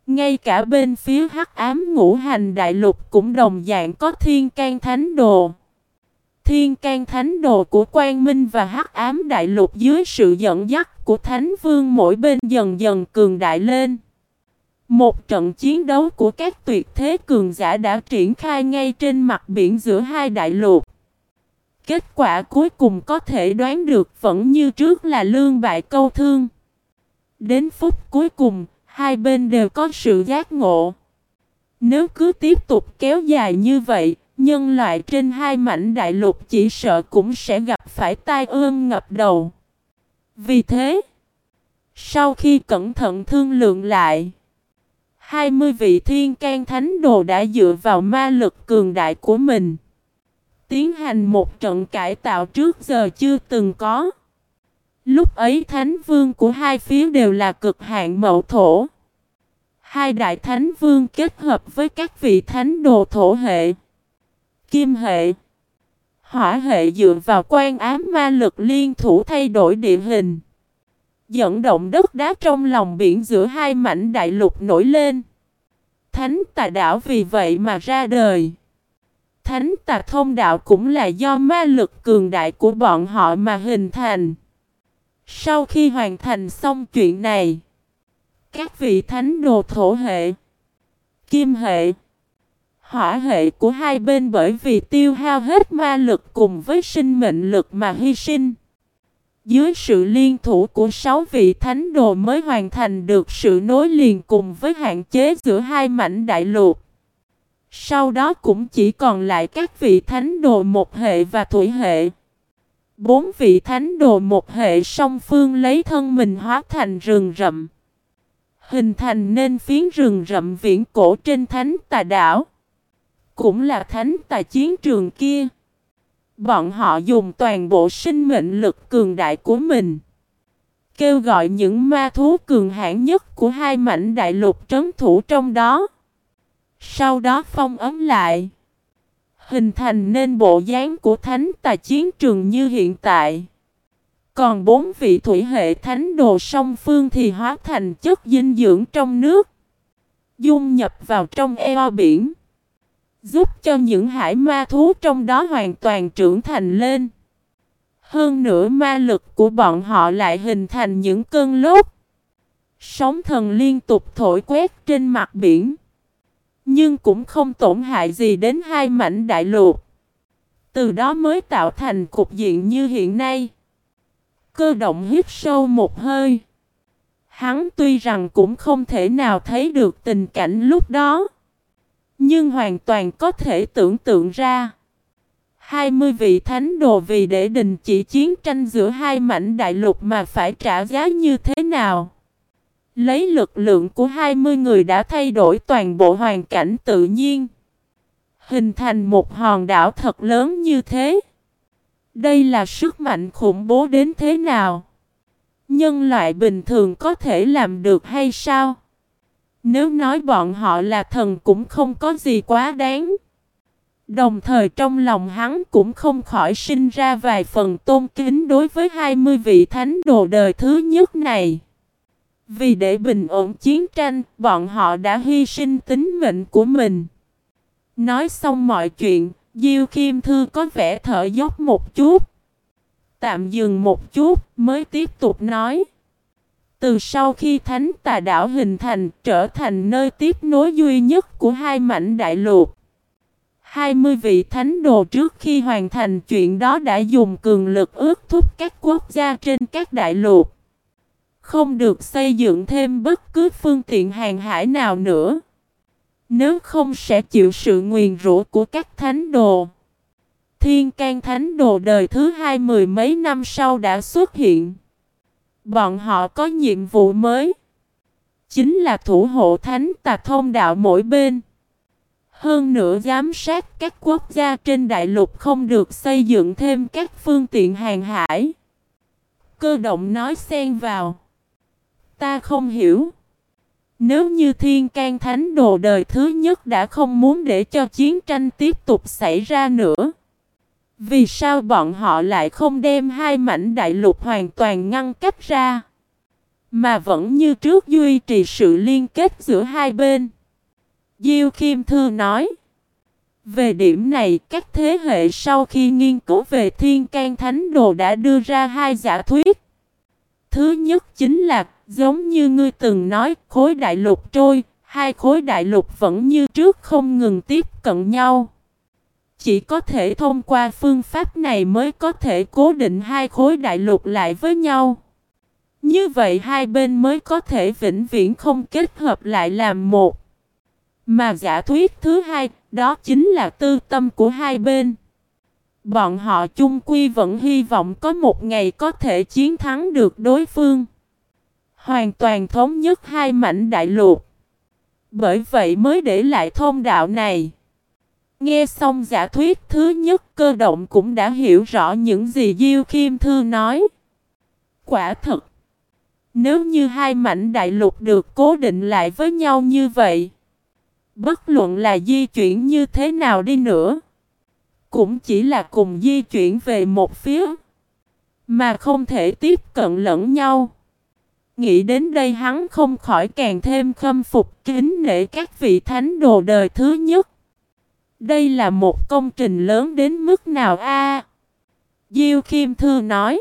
Ngay cả bên phía hắc ám ngũ hành đại lục cũng đồng dạng có thiên can thánh đồ. Thiên can thánh đồ của quan minh và hắc ám đại lục dưới sự dẫn dắt của thánh vương mỗi bên dần dần cường đại lên. Một trận chiến đấu của các tuyệt thế cường giả đã triển khai ngay trên mặt biển giữa hai đại lục. Kết quả cuối cùng có thể đoán được vẫn như trước là lương bại câu thương. Đến phút cuối cùng, hai bên đều có sự giác ngộ. Nếu cứ tiếp tục kéo dài như vậy, nhân loại trên hai mảnh đại lục chỉ sợ cũng sẽ gặp phải tai ương ngập đầu. Vì thế, sau khi cẩn thận thương lượng lại, 20 vị thiên can thánh đồ đã dựa vào ma lực cường đại của mình. Tiến hành một trận cải tạo trước giờ chưa từng có. Lúc ấy thánh vương của hai phía đều là cực hạn mậu thổ. Hai đại thánh vương kết hợp với các vị thánh đồ thổ hệ, kim hệ, hỏa hệ dựa vào quan ám ma lực liên thủ thay đổi địa hình. Dẫn động đất đá trong lòng biển giữa hai mảnh đại lục nổi lên. Thánh tà đảo vì vậy mà ra đời. Thánh tà thông đạo cũng là do ma lực cường đại của bọn họ mà hình thành. Sau khi hoàn thành xong chuyện này, các vị thánh đồ thổ hệ, kim hệ, hỏa hệ của hai bên bởi vì tiêu hao hết ma lực cùng với sinh mệnh lực mà hy sinh. Dưới sự liên thủ của sáu vị thánh đồ mới hoàn thành được sự nối liền cùng với hạn chế giữa hai mảnh đại lục. Sau đó cũng chỉ còn lại các vị thánh đồ một hệ và thủy hệ. Bốn vị thánh đồ một hệ song phương lấy thân mình hóa thành rừng rậm. Hình thành nên phiến rừng rậm viễn cổ trên thánh tà đảo. Cũng là thánh tài chiến trường kia. Bọn họ dùng toàn bộ sinh mệnh lực cường đại của mình. Kêu gọi những ma thú cường hãn nhất của hai mảnh đại lục trấn thủ trong đó. Sau đó phong ấm lại. Hình thành nên bộ dáng của thánh tài chiến trường như hiện tại. Còn bốn vị thủy hệ thánh đồ song phương thì hóa thành chất dinh dưỡng trong nước. Dung nhập vào trong eo biển. Giúp cho những hải ma thú trong đó hoàn toàn trưởng thành lên. Hơn nữa ma lực của bọn họ lại hình thành những cơn lốc. Sóng thần liên tục thổi quét trên mặt biển. Nhưng cũng không tổn hại gì đến hai mảnh đại lục. Từ đó mới tạo thành cục diện như hiện nay. Cơ động hít sâu một hơi. Hắn tuy rằng cũng không thể nào thấy được tình cảnh lúc đó. Nhưng hoàn toàn có thể tưởng tượng ra. 20 vị thánh đồ vì để đình chỉ chiến tranh giữa hai mảnh đại lục mà phải trả giá như thế nào. Lấy lực lượng của 20 người đã thay đổi toàn bộ hoàn cảnh tự nhiên. Hình thành một hòn đảo thật lớn như thế. Đây là sức mạnh khủng bố đến thế nào? Nhân loại bình thường có thể làm được hay sao? Nếu nói bọn họ là thần cũng không có gì quá đáng. Đồng thời trong lòng hắn cũng không khỏi sinh ra vài phần tôn kính đối với 20 vị thánh đồ đời thứ nhất này. Vì để bình ổn chiến tranh, bọn họ đã hy sinh tính mệnh của mình. Nói xong mọi chuyện, Diêu Khiêm Thư có vẻ thở dốc một chút. Tạm dừng một chút mới tiếp tục nói. Từ sau khi thánh tà đảo hình thành, trở thành nơi tiếp nối duy nhất của hai mảnh đại lục. 20 vị thánh đồ trước khi hoàn thành chuyện đó đã dùng cường lực ước thúc các quốc gia trên các đại lục. Không được xây dựng thêm bất cứ phương tiện hàng hải nào nữa. Nếu không sẽ chịu sự nguyền rủa của các thánh đồ. Thiên can thánh đồ đời thứ hai mười mấy năm sau đã xuất hiện. Bọn họ có nhiệm vụ mới. Chính là thủ hộ thánh tà thông đạo mỗi bên. Hơn nữa giám sát các quốc gia trên đại lục không được xây dựng thêm các phương tiện hàng hải. Cơ động nói xen vào. Ta không hiểu. Nếu như thiên can thánh đồ đời thứ nhất đã không muốn để cho chiến tranh tiếp tục xảy ra nữa. Vì sao bọn họ lại không đem hai mảnh đại lục hoàn toàn ngăn cách ra? Mà vẫn như trước duy trì sự liên kết giữa hai bên. Diêu Kim Thư nói. Về điểm này, các thế hệ sau khi nghiên cứu về thiên can thánh đồ đã đưa ra hai giả thuyết. Thứ nhất chính là, giống như ngươi từng nói, khối đại lục trôi, hai khối đại lục vẫn như trước không ngừng tiếp cận nhau. Chỉ có thể thông qua phương pháp này mới có thể cố định hai khối đại lục lại với nhau. Như vậy hai bên mới có thể vĩnh viễn không kết hợp lại làm một. Mà giả thuyết thứ hai, đó chính là tư tâm của hai bên. Bọn họ chung quy vẫn hy vọng có một ngày có thể chiến thắng được đối phương. Hoàn toàn thống nhất hai mảnh đại lục. Bởi vậy mới để lại thông đạo này. Nghe xong giả thuyết, thứ nhất, cơ động cũng đã hiểu rõ những gì Diêu Khiêm Thư nói. Quả thật. Nếu như hai mảnh đại lục được cố định lại với nhau như vậy. Bất luận là di chuyển như thế nào đi nữa. Cũng chỉ là cùng di chuyển về một phía. Mà không thể tiếp cận lẫn nhau. Nghĩ đến đây hắn không khỏi càng thêm khâm phục kính nể các vị thánh đồ đời thứ nhất. Đây là một công trình lớn đến mức nào a? Diêu Khiêm Thư nói.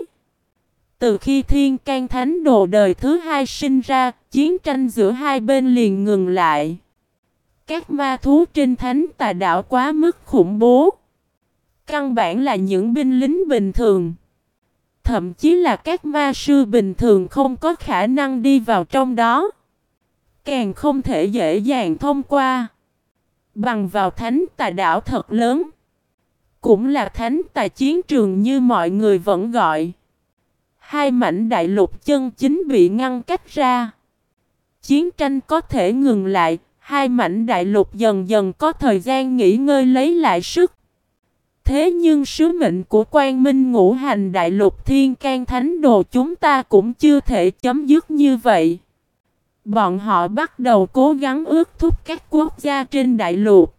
Từ khi thiên can thánh đồ đời thứ hai sinh ra, chiến tranh giữa hai bên liền ngừng lại. Các ma thú trên thánh tà đảo quá mức khủng bố. Căn bản là những binh lính bình thường. Thậm chí là các ma sư bình thường không có khả năng đi vào trong đó. Càng không thể dễ dàng thông qua. Bằng vào thánh tà đảo thật lớn. Cũng là thánh tà chiến trường như mọi người vẫn gọi. Hai mảnh đại lục chân chính bị ngăn cách ra. Chiến tranh có thể ngừng lại, hai mảnh đại lục dần dần có thời gian nghỉ ngơi lấy lại sức. Thế nhưng sứ mệnh của quan minh ngũ hành đại lục thiên can thánh đồ chúng ta cũng chưa thể chấm dứt như vậy. Bọn họ bắt đầu cố gắng ước thúc các quốc gia trên đại lục.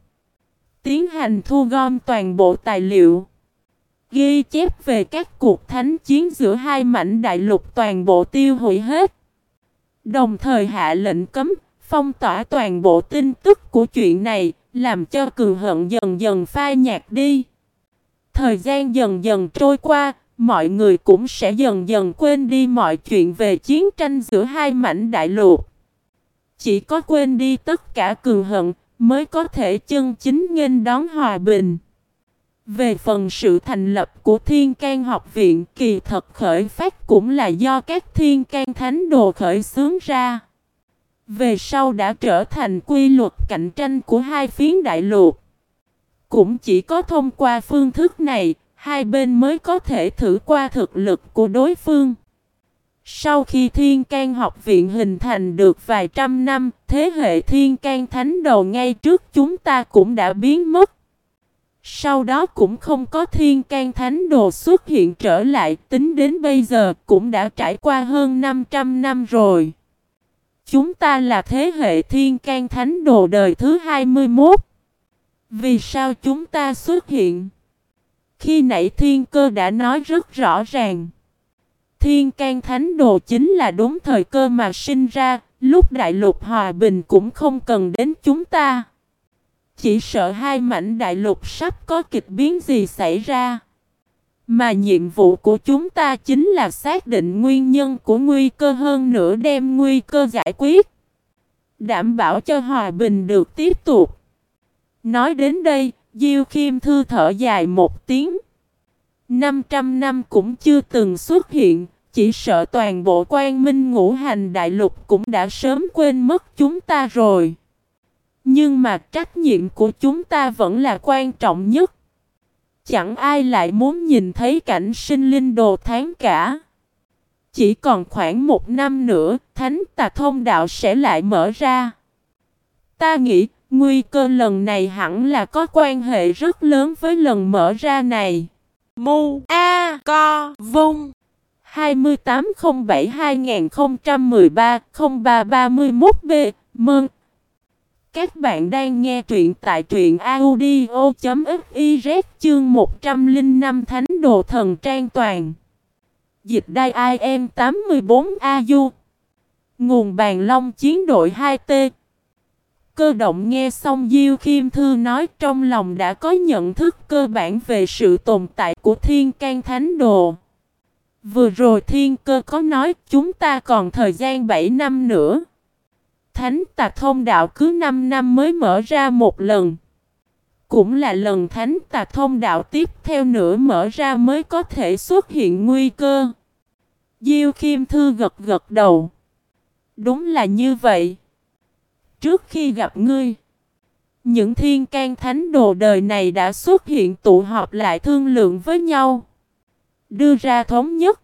Tiến hành thu gom toàn bộ tài liệu. Ghi chép về các cuộc thánh chiến giữa hai mảnh đại lục toàn bộ tiêu hủy hết. Đồng thời hạ lệnh cấm, phong tỏa toàn bộ tin tức của chuyện này, làm cho cường hận dần dần phai nhạt đi. Thời gian dần dần trôi qua, mọi người cũng sẽ dần dần quên đi mọi chuyện về chiến tranh giữa hai mảnh đại lục. Chỉ có quên đi tất cả cường hận, mới có thể chân chính nghênh đón hòa bình. Về phần sự thành lập của Thiên can học viện kỳ thật khởi phát cũng là do các Thiên can thánh đồ khởi xướng ra. Về sau đã trở thành quy luật cạnh tranh của hai phiến đại lục. Cũng chỉ có thông qua phương thức này, hai bên mới có thể thử qua thực lực của đối phương. Sau khi Thiên can học viện hình thành được vài trăm năm, thế hệ Thiên can thánh đầu ngay trước chúng ta cũng đã biến mất. Sau đó cũng không có Thiên can thánh đồ xuất hiện trở lại, tính đến bây giờ cũng đã trải qua hơn 500 năm rồi. Chúng ta là thế hệ Thiên can thánh đồ đời thứ 21. Vì sao chúng ta xuất hiện? Khi nãy thiên cơ đã nói rất rõ ràng. Thiên can thánh đồ chính là đúng thời cơ mà sinh ra, lúc đại lục hòa bình cũng không cần đến chúng ta. Chỉ sợ hai mảnh đại lục sắp có kịch biến gì xảy ra. Mà nhiệm vụ của chúng ta chính là xác định nguyên nhân của nguy cơ hơn nữa đem nguy cơ giải quyết. Đảm bảo cho hòa bình được tiếp tục. Nói đến đây, Diêu Khiêm Thư thở dài một tiếng. 500 năm cũng chưa từng xuất hiện, chỉ sợ toàn bộ quan minh ngũ hành đại lục cũng đã sớm quên mất chúng ta rồi. Nhưng mà trách nhiệm của chúng ta vẫn là quan trọng nhất. Chẳng ai lại muốn nhìn thấy cảnh sinh linh đồ tháng cả. Chỉ còn khoảng một năm nữa, thánh tà thông đạo sẽ lại mở ra. Ta nghĩ, nguy cơ lần này hẳn là có quan hệ rất lớn với lần mở ra này. Mu A Co Vung. 2807-2013-0331B Mừng! Các bạn đang nghe truyện tại truyện audio.fiz chương 105 Thánh Đồ Thần Trang Toàn. Dịch đai IM 84AU Nguồn bàn long chiến đội 2T Cơ động nghe xong Diêu Khiêm Thư nói trong lòng đã có nhận thức cơ bản về sự tồn tại của Thiên can Thánh Đồ. Vừa rồi Thiên Cơ có nói chúng ta còn thời gian 7 năm nữa. Thánh Tạc Thông Đạo cứ 5 năm mới mở ra một lần. Cũng là lần Thánh Tạc Thông Đạo tiếp theo nữa mở ra mới có thể xuất hiện nguy cơ. Diêu Khiêm Thư gật gật đầu. Đúng là như vậy. Trước khi gặp ngươi, những thiên can thánh đồ đời này đã xuất hiện tụ họp lại thương lượng với nhau. Đưa ra thống nhất.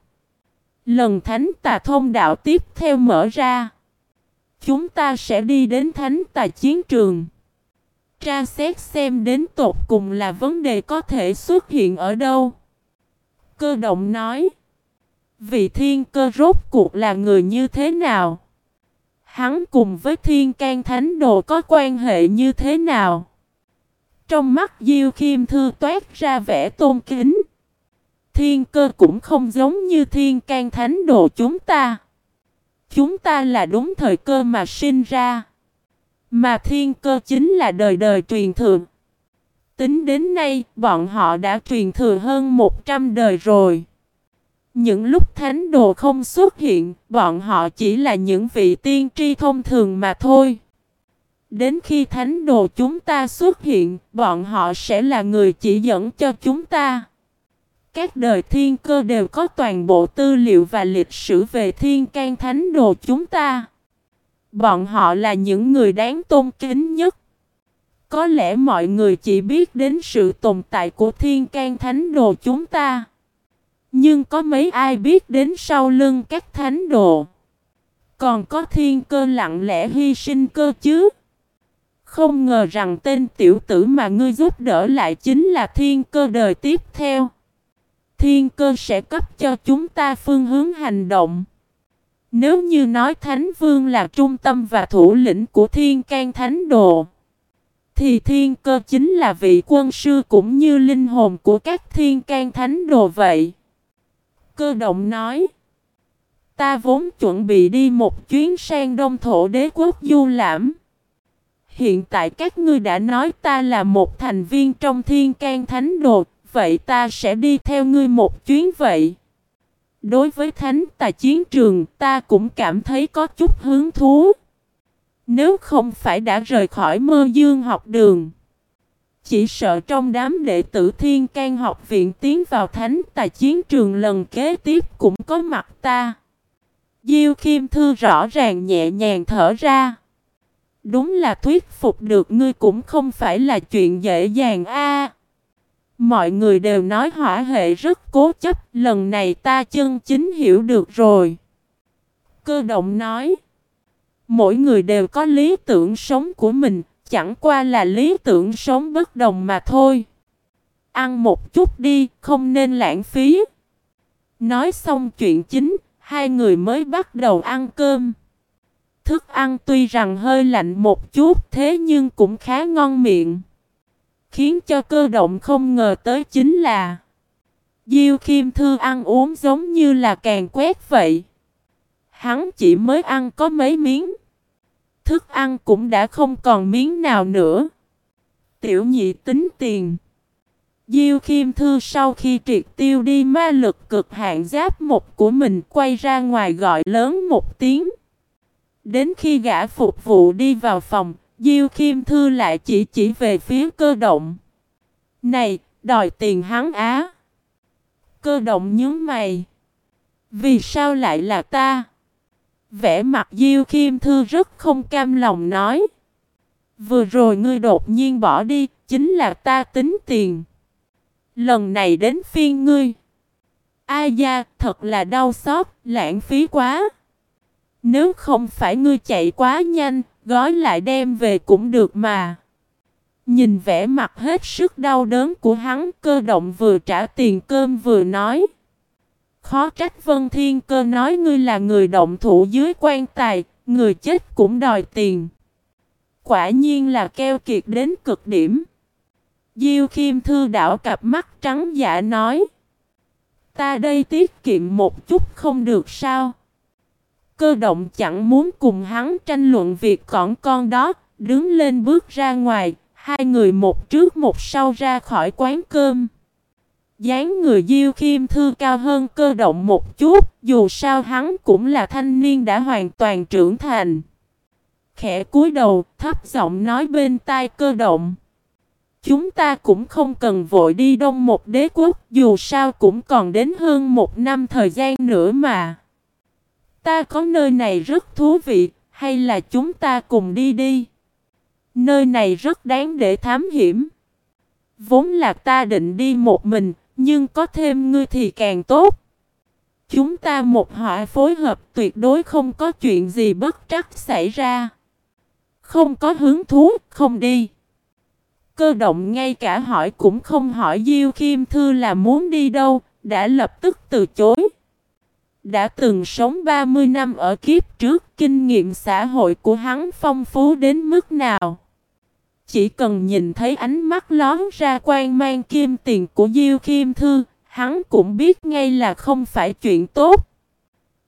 Lần thánh tà thông đạo tiếp theo mở ra. Chúng ta sẽ đi đến thánh tà chiến trường. Tra xét xem đến tột cùng là vấn đề có thể xuất hiện ở đâu. Cơ động nói. Vị thiên cơ rốt cuộc là người như thế nào? Hắn cùng với thiên can thánh đồ có quan hệ như thế nào? Trong mắt Diêu Khiêm Thư toát ra vẻ tôn kính. Thiên cơ cũng không giống như thiên can thánh đồ chúng ta. Chúng ta là đúng thời cơ mà sinh ra. Mà thiên cơ chính là đời đời truyền thừa. Tính đến nay, bọn họ đã truyền thừa hơn 100 đời rồi. Những lúc thánh đồ không xuất hiện, bọn họ chỉ là những vị tiên tri thông thường mà thôi. Đến khi thánh đồ chúng ta xuất hiện, bọn họ sẽ là người chỉ dẫn cho chúng ta. Các đời thiên cơ đều có toàn bộ tư liệu và lịch sử về thiên can thánh đồ chúng ta. Bọn họ là những người đáng tôn kính nhất. Có lẽ mọi người chỉ biết đến sự tồn tại của thiên can thánh đồ chúng ta. Nhưng có mấy ai biết đến sau lưng các thánh đồ. Còn có thiên cơ lặng lẽ hy sinh cơ chứ. Không ngờ rằng tên tiểu tử mà ngươi giúp đỡ lại chính là thiên cơ đời tiếp theo. Thiên cơ sẽ cấp cho chúng ta phương hướng hành động. Nếu như nói Thánh Vương là trung tâm và thủ lĩnh của thiên can thánh đồ. Thì thiên cơ chính là vị quân sư cũng như linh hồn của các thiên can thánh đồ vậy. Cơ động nói. Ta vốn chuẩn bị đi một chuyến sang đông thổ đế quốc du lãm. Hiện tại các ngươi đã nói ta là một thành viên trong thiên can thánh đồ, vậy ta sẽ đi theo ngươi một chuyến vậy. Đối với thánh tài chiến trường ta cũng cảm thấy có chút hứng thú. Nếu không phải đã rời khỏi mơ dương học đường. Chỉ sợ trong đám đệ tử thiên can học viện tiến vào thánh tài chiến trường lần kế tiếp cũng có mặt ta. Diêu Khiêm Thư rõ ràng nhẹ nhàng thở ra. Đúng là thuyết phục được ngươi cũng không phải là chuyện dễ dàng a. mọi người đều nói hỏa hệ rất cố chấp, lần này ta chân chính hiểu được rồi. Cơ động nói, mỗi người đều có lý tưởng sống của mình, chẳng qua là lý tưởng sống bất đồng mà thôi. Ăn một chút đi, không nên lãng phí. Nói xong chuyện chính, hai người mới bắt đầu ăn cơm. Thức ăn tuy rằng hơi lạnh một chút thế nhưng cũng khá ngon miệng. Khiến cho cơ động không ngờ tới chính là Diêu Khiêm Thư ăn uống giống như là càng quét vậy. Hắn chỉ mới ăn có mấy miếng thức ăn cũng đã không còn miếng nào nữa. Tiểu nhị tính tiền. Diêu Khiêm Thư sau khi triệt tiêu đi ma lực cực hạn giáp một của mình quay ra ngoài gọi lớn một tiếng. Đến khi gã phục vụ đi vào phòng, Diêu Khiêm Thư lại chỉ chỉ về phía cơ động. Này, đòi tiền hắn á. Cơ động nhướng mày. Vì sao lại là ta? Vẽ mặt Diêu Khiêm Thư rất không cam lòng nói. Vừa rồi ngươi đột nhiên bỏ đi, chính là ta tính tiền. Lần này đến phiên ngươi. a da, thật là đau xót, lãng phí quá. Nếu không phải ngươi chạy quá nhanh, gói lại đem về cũng được mà. Nhìn vẻ mặt hết sức đau đớn của hắn, cơ động vừa trả tiền cơm vừa nói. Khó trách Vân Thiên Cơ nói ngươi là người động thủ dưới quan tài, người chết cũng đòi tiền. Quả nhiên là keo kiệt đến cực điểm. Diêu Khiêm Thư đảo cặp mắt trắng giả nói. Ta đây tiết kiệm một chút không được sao? Cơ động chẳng muốn cùng hắn tranh luận việc còn con đó, đứng lên bước ra ngoài, hai người một trước một sau ra khỏi quán cơm dáng người Diêu Khiêm Thư cao hơn cơ động một chút, dù sao hắn cũng là thanh niên đã hoàn toàn trưởng thành. Khẽ cúi đầu, thấp giọng nói bên tai cơ động. Chúng ta cũng không cần vội đi đông một đế quốc, dù sao cũng còn đến hơn một năm thời gian nữa mà. Ta có nơi này rất thú vị, hay là chúng ta cùng đi đi? Nơi này rất đáng để thám hiểm. Vốn là ta định đi một mình, nhưng có thêm ngươi thì càng tốt. Chúng ta một họa phối hợp tuyệt đối không có chuyện gì bất trắc xảy ra. Không có hứng thú, không đi. Cơ động ngay cả hỏi cũng không hỏi Diêu Kim Thư là muốn đi đâu, đã lập tức từ chối. Đã từng sống 30 năm ở kiếp trước, kinh nghiệm xã hội của hắn phong phú đến mức nào. Chỉ cần nhìn thấy ánh mắt lón ra quan mang kim tiền của Diêu Kim Thư, hắn cũng biết ngay là không phải chuyện tốt.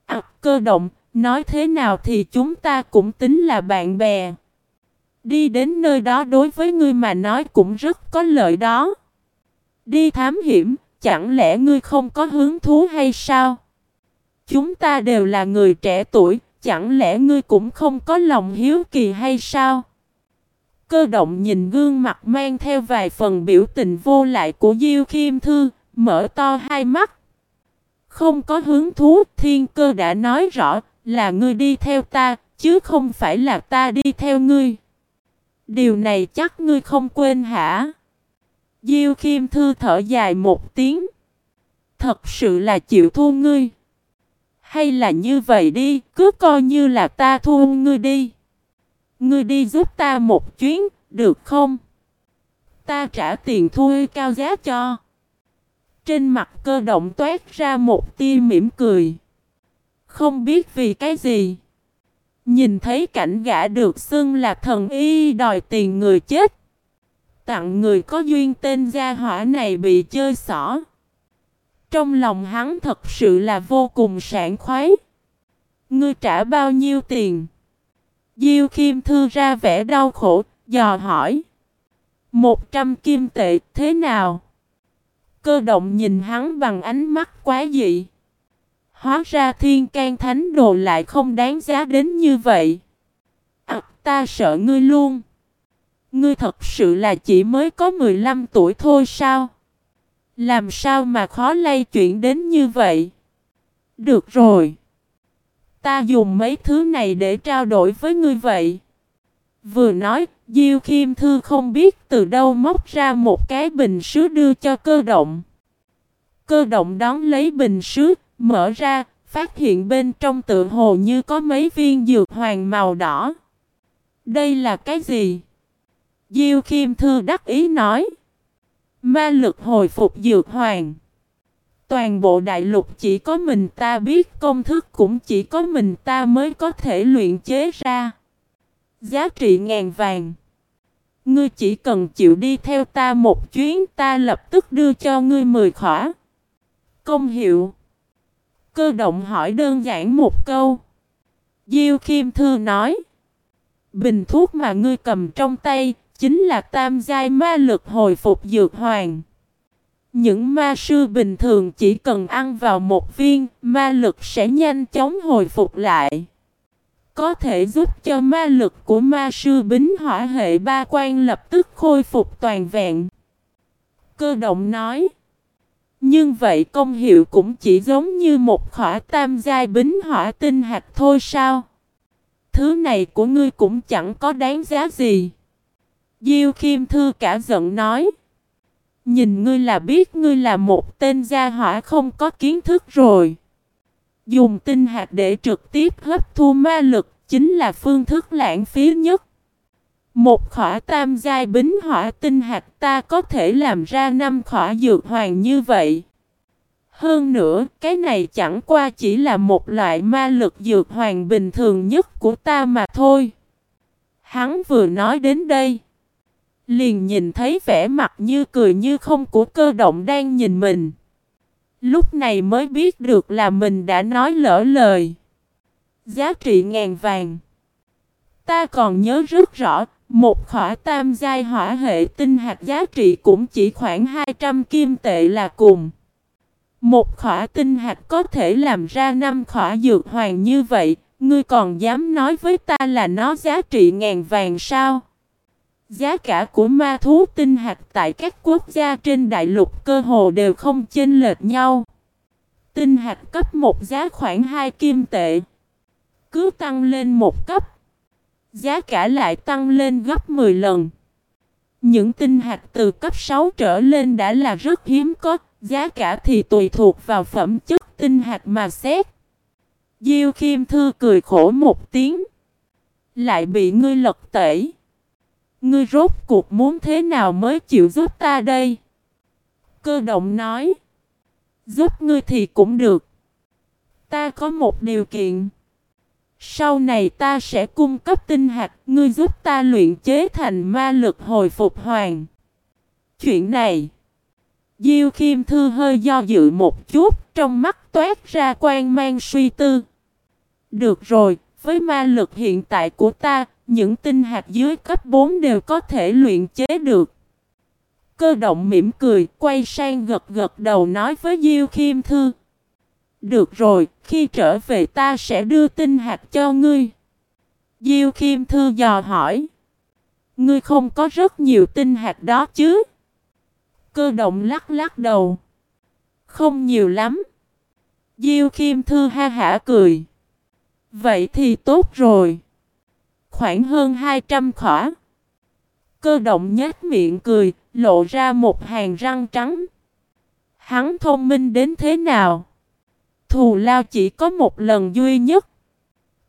À, cơ động, nói thế nào thì chúng ta cũng tính là bạn bè. Đi đến nơi đó đối với ngươi mà nói cũng rất có lợi đó. Đi thám hiểm, chẳng lẽ ngươi không có hứng thú hay sao? Chúng ta đều là người trẻ tuổi, chẳng lẽ ngươi cũng không có lòng hiếu kỳ hay sao? Cơ động nhìn gương mặt mang theo vài phần biểu tình vô lại của Diêu Khiêm Thư, mở to hai mắt. Không có hứng thú, thiên cơ đã nói rõ là ngươi đi theo ta, chứ không phải là ta đi theo ngươi. Điều này chắc ngươi không quên hả? Diêu Khiêm Thư thở dài một tiếng. Thật sự là chịu thua ngươi. Hay là như vậy đi, cứ coi như là ta thua ngươi đi. Ngươi đi giúp ta một chuyến, được không? Ta trả tiền thuê cao giá cho. Trên mặt cơ động toát ra một tia mỉm cười. Không biết vì cái gì. Nhìn thấy cảnh gã được xưng là thần y đòi tiền người chết. Tặng người có duyên tên gia hỏa này bị chơi xỏ. Trong lòng hắn thật sự là vô cùng sảng khoái. Ngươi trả bao nhiêu tiền? Diêu Kim Thư ra vẻ đau khổ, dò hỏi. Một trăm kim tệ thế nào? Cơ động nhìn hắn bằng ánh mắt quá dị. Hóa ra thiên can thánh đồ lại không đáng giá đến như vậy. À, ta sợ ngươi luôn. Ngươi thật sự là chỉ mới có 15 tuổi thôi sao? Làm sao mà khó lay chuyển đến như vậy? Được rồi. Ta dùng mấy thứ này để trao đổi với ngươi vậy. Vừa nói, Diêu Khiêm Thư không biết từ đâu móc ra một cái bình sứ đưa cho cơ động. Cơ động đón lấy bình sứ, mở ra, phát hiện bên trong tự hồ như có mấy viên dược hoàng màu đỏ. Đây là cái gì? Diêu Khiêm Thư đắc ý nói. Ma lực hồi phục dược hoàng. Toàn bộ đại lục chỉ có mình ta biết, công thức cũng chỉ có mình ta mới có thể luyện chế ra. Giá trị ngàn vàng. Ngươi chỉ cần chịu đi theo ta một chuyến, ta lập tức đưa cho ngươi mười khỏa. Công hiệu. Cơ động hỏi đơn giản một câu. Diêu Kim Thư nói. Bình thuốc mà ngươi cầm trong tay chính là tam giai ma lực hồi phục dược hoàng. Những ma sư bình thường chỉ cần ăn vào một viên, ma lực sẽ nhanh chóng hồi phục lại. Có thể giúp cho ma lực của ma sư bính hỏa hệ ba quan lập tức khôi phục toàn vẹn. Cơ động nói. Nhưng vậy công hiệu cũng chỉ giống như một khỏa tam giai bính hỏa tinh hạt thôi sao? Thứ này của ngươi cũng chẳng có đáng giá gì. Diêu Khiêm Thư cả giận nói. Nhìn ngươi là biết ngươi là một tên gia hỏa không có kiến thức rồi. Dùng tinh hạt để trực tiếp hấp thu ma lực chính là phương thức lãng phí nhất. Một khỏa tam giai bính hỏa tinh hạt ta có thể làm ra năm khỏa dược hoàng như vậy. Hơn nữa, cái này chẳng qua chỉ là một loại ma lực dược hoàng bình thường nhất của ta mà thôi. Hắn vừa nói đến đây. Liền nhìn thấy vẻ mặt như cười như không của cơ động đang nhìn mình. Lúc này mới biết được là mình đã nói lỡ lời. Giá trị ngàn vàng. Ta còn nhớ rất rõ, một khỏa tam giai hỏa hệ tinh hạt giá trị cũng chỉ khoảng 200 kim tệ là cùng. Một khỏa tinh hạt có thể làm ra năm khỏa dược hoàng như vậy, ngươi còn dám nói với ta là nó giá trị ngàn vàng sao? Giá cả của ma thú tinh hạt tại các quốc gia trên đại lục cơ hồ đều không chênh lệch nhau. Tinh hạt cấp một giá khoảng 2 kim tệ. Cứ tăng lên một cấp. Giá cả lại tăng lên gấp 10 lần. Những tinh hạt từ cấp 6 trở lên đã là rất hiếm có, giá cả thì tùy thuộc vào phẩm chất tinh hạt mà xét. Diêu Khiêm Thư cười khổ một tiếng. Lại bị ngươi lật tẩy. Ngươi rốt cuộc muốn thế nào mới chịu giúp ta đây? Cơ động nói. Giúp ngươi thì cũng được. Ta có một điều kiện. Sau này ta sẽ cung cấp tinh hạt, ngươi giúp ta luyện chế thành ma lực hồi phục hoàng. Chuyện này, Diêu Khiêm Thư hơi do dự một chút, trong mắt toát ra quan mang suy tư. Được rồi, với ma lực hiện tại của ta, những tinh hạt dưới cấp 4 đều có thể luyện chế được. Cơ động mỉm cười, quay sang gật gật đầu nói với Diêu Khiêm Thư. Được rồi, khi trở về ta sẽ đưa tinh hạt cho ngươi. Diêu Khiêm Thư dò hỏi. Ngươi không có rất nhiều tinh hạt đó chứ? Cơ động lắc lắc đầu. Không nhiều lắm. Diêu Khiêm Thư ha hả cười. Vậy thì tốt rồi. Khoảng hơn 200 khỏa. Cơ động nhếch miệng cười, lộ ra một hàng răng trắng. Hắn thông minh đến thế nào? Thù lao chỉ có một lần duy nhất.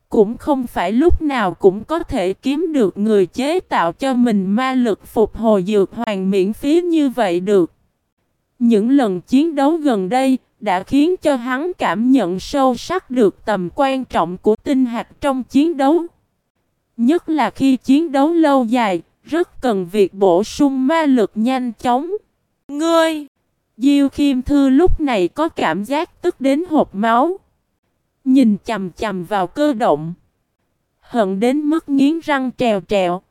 Cũng không phải lúc nào cũng có thể kiếm được người chế tạo cho mình ma lực phục hồi dược hoàng miễn phí như vậy được. Những lần chiến đấu gần đây đã khiến cho hắn cảm nhận sâu sắc được tầm quan trọng của tinh hạt trong chiến đấu. Nhất là khi chiến đấu lâu dài, rất cần việc bổ sung ma lực nhanh chóng. Ngươi! Diêu Khiêm Thư lúc này có cảm giác tức đến hộp máu. Nhìn chầm chầm vào cơ động. Hận đến mức nghiến răng trèo trèo.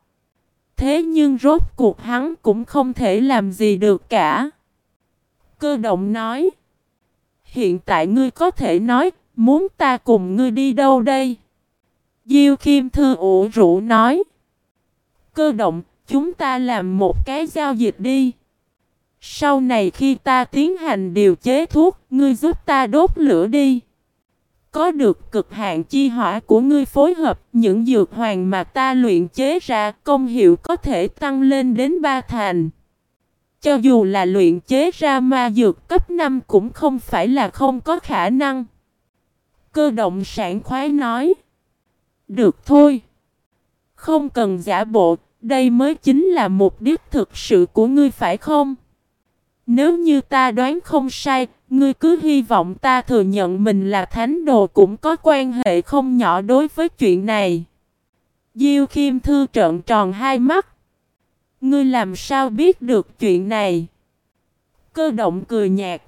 Thế nhưng rốt cuộc hắn cũng không thể làm gì được cả. Cơ động nói. Hiện tại ngươi có thể nói, muốn ta cùng ngươi đi đâu đây? Diêu Kim Thư ủ rũ nói. Cơ động, chúng ta làm một cái giao dịch đi. Sau này khi ta tiến hành điều chế thuốc, ngươi giúp ta đốt lửa đi. Có được cực hạn chi hỏa của ngươi phối hợp, những dược hoàng mà ta luyện chế ra, công hiệu có thể tăng lên đến ba thành. Cho dù là luyện chế ra ma dược cấp 5 cũng không phải là không có khả năng. Cơ động sản khoái nói. Được thôi. Không cần giả bộ, đây mới chính là mục đích thực sự của ngươi phải không? Nếu như ta đoán không sai, ngươi cứ hy vọng ta thừa nhận mình là thánh đồ cũng có quan hệ không nhỏ đối với chuyện này. Diêu Khiêm Thư trợn tròn hai mắt. Ngươi làm sao biết được chuyện này? Cơ động cười nhạt.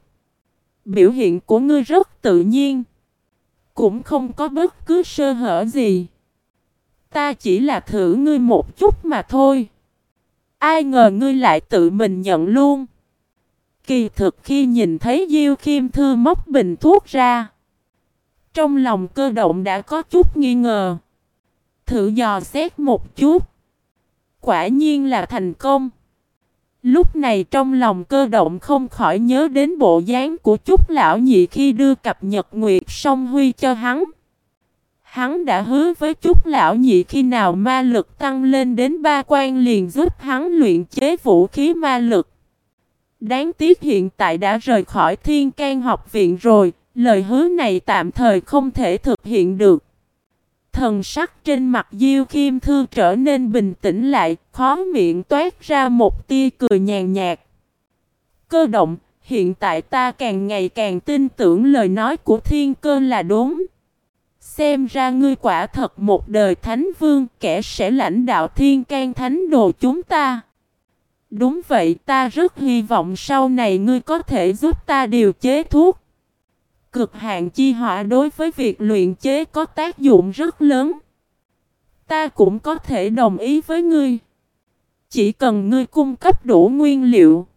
Biểu hiện của ngươi rất tự nhiên. Cũng không có bất cứ sơ hở gì. Ta chỉ là thử ngươi một chút mà thôi. Ai ngờ ngươi lại tự mình nhận luôn. Kỳ thực khi nhìn thấy Diêu Khiêm Thư móc bình thuốc ra. Trong lòng cơ động đã có chút nghi ngờ. Thử dò xét một chút. Quả nhiên là thành công. Lúc này trong lòng cơ động không khỏi nhớ đến bộ dáng của Trúc Lão Nhị khi đưa cặp nhật nguyệt song huy cho hắn. Hắn đã hứa với Trúc Lão Nhị khi nào ma lực tăng lên đến ba quan liền giúp hắn luyện chế vũ khí ma lực. Đáng tiếc hiện tại đã rời khỏi thiên can học viện rồi, lời hứa này tạm thời không thể thực hiện được. Thần sắc trên mặt Diêu Khiêm Thư trở nên bình tĩnh lại, khó miệng toát ra một tia cười nhàn nhạt. Cơ động, hiện tại ta càng ngày càng tin tưởng lời nói của thiên cơ là đúng. Xem ra ngươi quả thật một đời thánh vương, kẻ sẽ lãnh đạo thiên can thánh đồ chúng ta. Đúng vậy, ta rất hy vọng sau này ngươi có thể giúp ta điều chế thuốc. Cực hạn chi hỏa đối với việc luyện chế có tác dụng rất lớn. Ta cũng có thể đồng ý với ngươi. Chỉ cần ngươi cung cấp đủ nguyên liệu.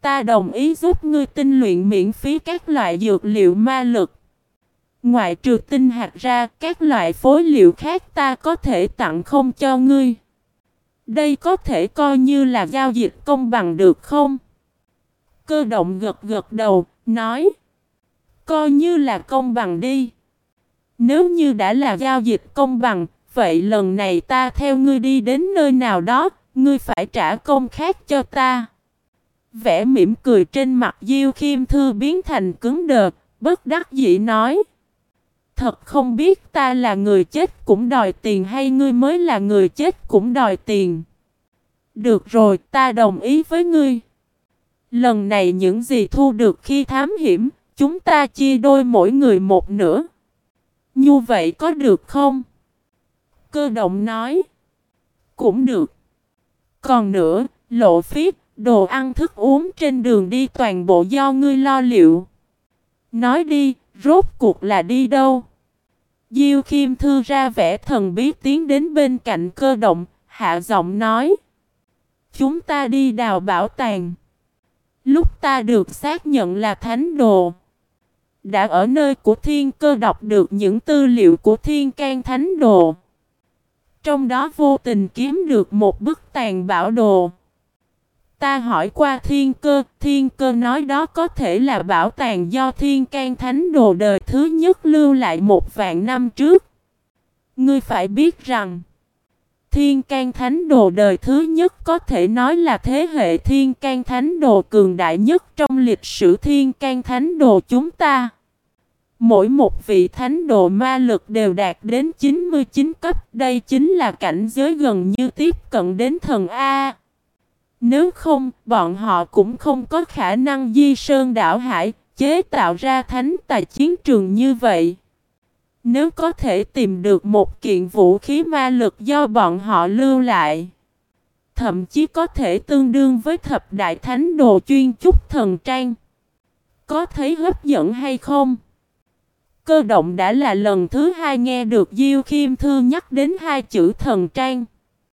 Ta đồng ý giúp ngươi tinh luyện miễn phí các loại dược liệu ma lực. Ngoại trừ tinh hạt ra, các loại phối liệu khác ta có thể tặng không cho ngươi. Đây có thể coi như là giao dịch công bằng được không? Cơ động gật gật đầu, nói. Coi như là công bằng đi. Nếu như đã là giao dịch công bằng, vậy lần này ta theo ngươi đi đến nơi nào đó, ngươi phải trả công khác cho ta. vẽ mỉm cười trên mặt Diêu Khiêm Thư biến thành cứng đờ, bất đắc dĩ nói. Thật không biết ta là người chết cũng đòi tiền hay ngươi mới là người chết cũng đòi tiền. Được rồi, ta đồng ý với ngươi. Lần này những gì thu được khi thám hiểm, chúng ta chia đôi mỗi người một nửa. Như vậy có được không? Cơ động nói. Cũng được. Còn nữa, lộ phí, đồ ăn thức uống trên đường đi toàn bộ do ngươi lo liệu. Nói đi, rốt cuộc là đi đâu? Diêu Khiêm Thư ra vẻ thần bí tiến đến bên cạnh cơ động, hạ giọng nói. Chúng ta đi đào bảo tàng. Lúc ta được xác nhận là thánh đồ. Đã ở nơi của thiên cơ đọc được những tư liệu của thiên can thánh đồ. Trong đó vô tình kiếm được một bức tàn bảo đồ. Ta hỏi qua thiên cơ, thiên cơ nói đó có thể là bảo tàng do thiên can thánh đồ đời thứ nhất lưu lại một vạn năm trước. Ngươi phải biết rằng, thiên can thánh đồ đời thứ nhất có thể nói là thế hệ thiên can thánh đồ cường đại nhất trong lịch sử thiên can thánh đồ chúng ta. Mỗi một vị thánh đồ ma lực đều đạt đến 99 cấp, đây chính là cảnh giới gần như tiếp cận đến thần A. Nếu không, bọn họ cũng không có khả năng di sơn đảo hải, chế tạo ra thánh tài chiến trường như vậy. Nếu có thể tìm được một kiện vũ khí ma lực do bọn họ lưu lại, thậm chí có thể tương đương với thập đại thánh đồ chuyên trúc thần trang. Có thấy hấp dẫn hay không? Cơ động đã là lần thứ hai nghe được Diêu Khiêm Thư nhắc đến hai chữ thần trang.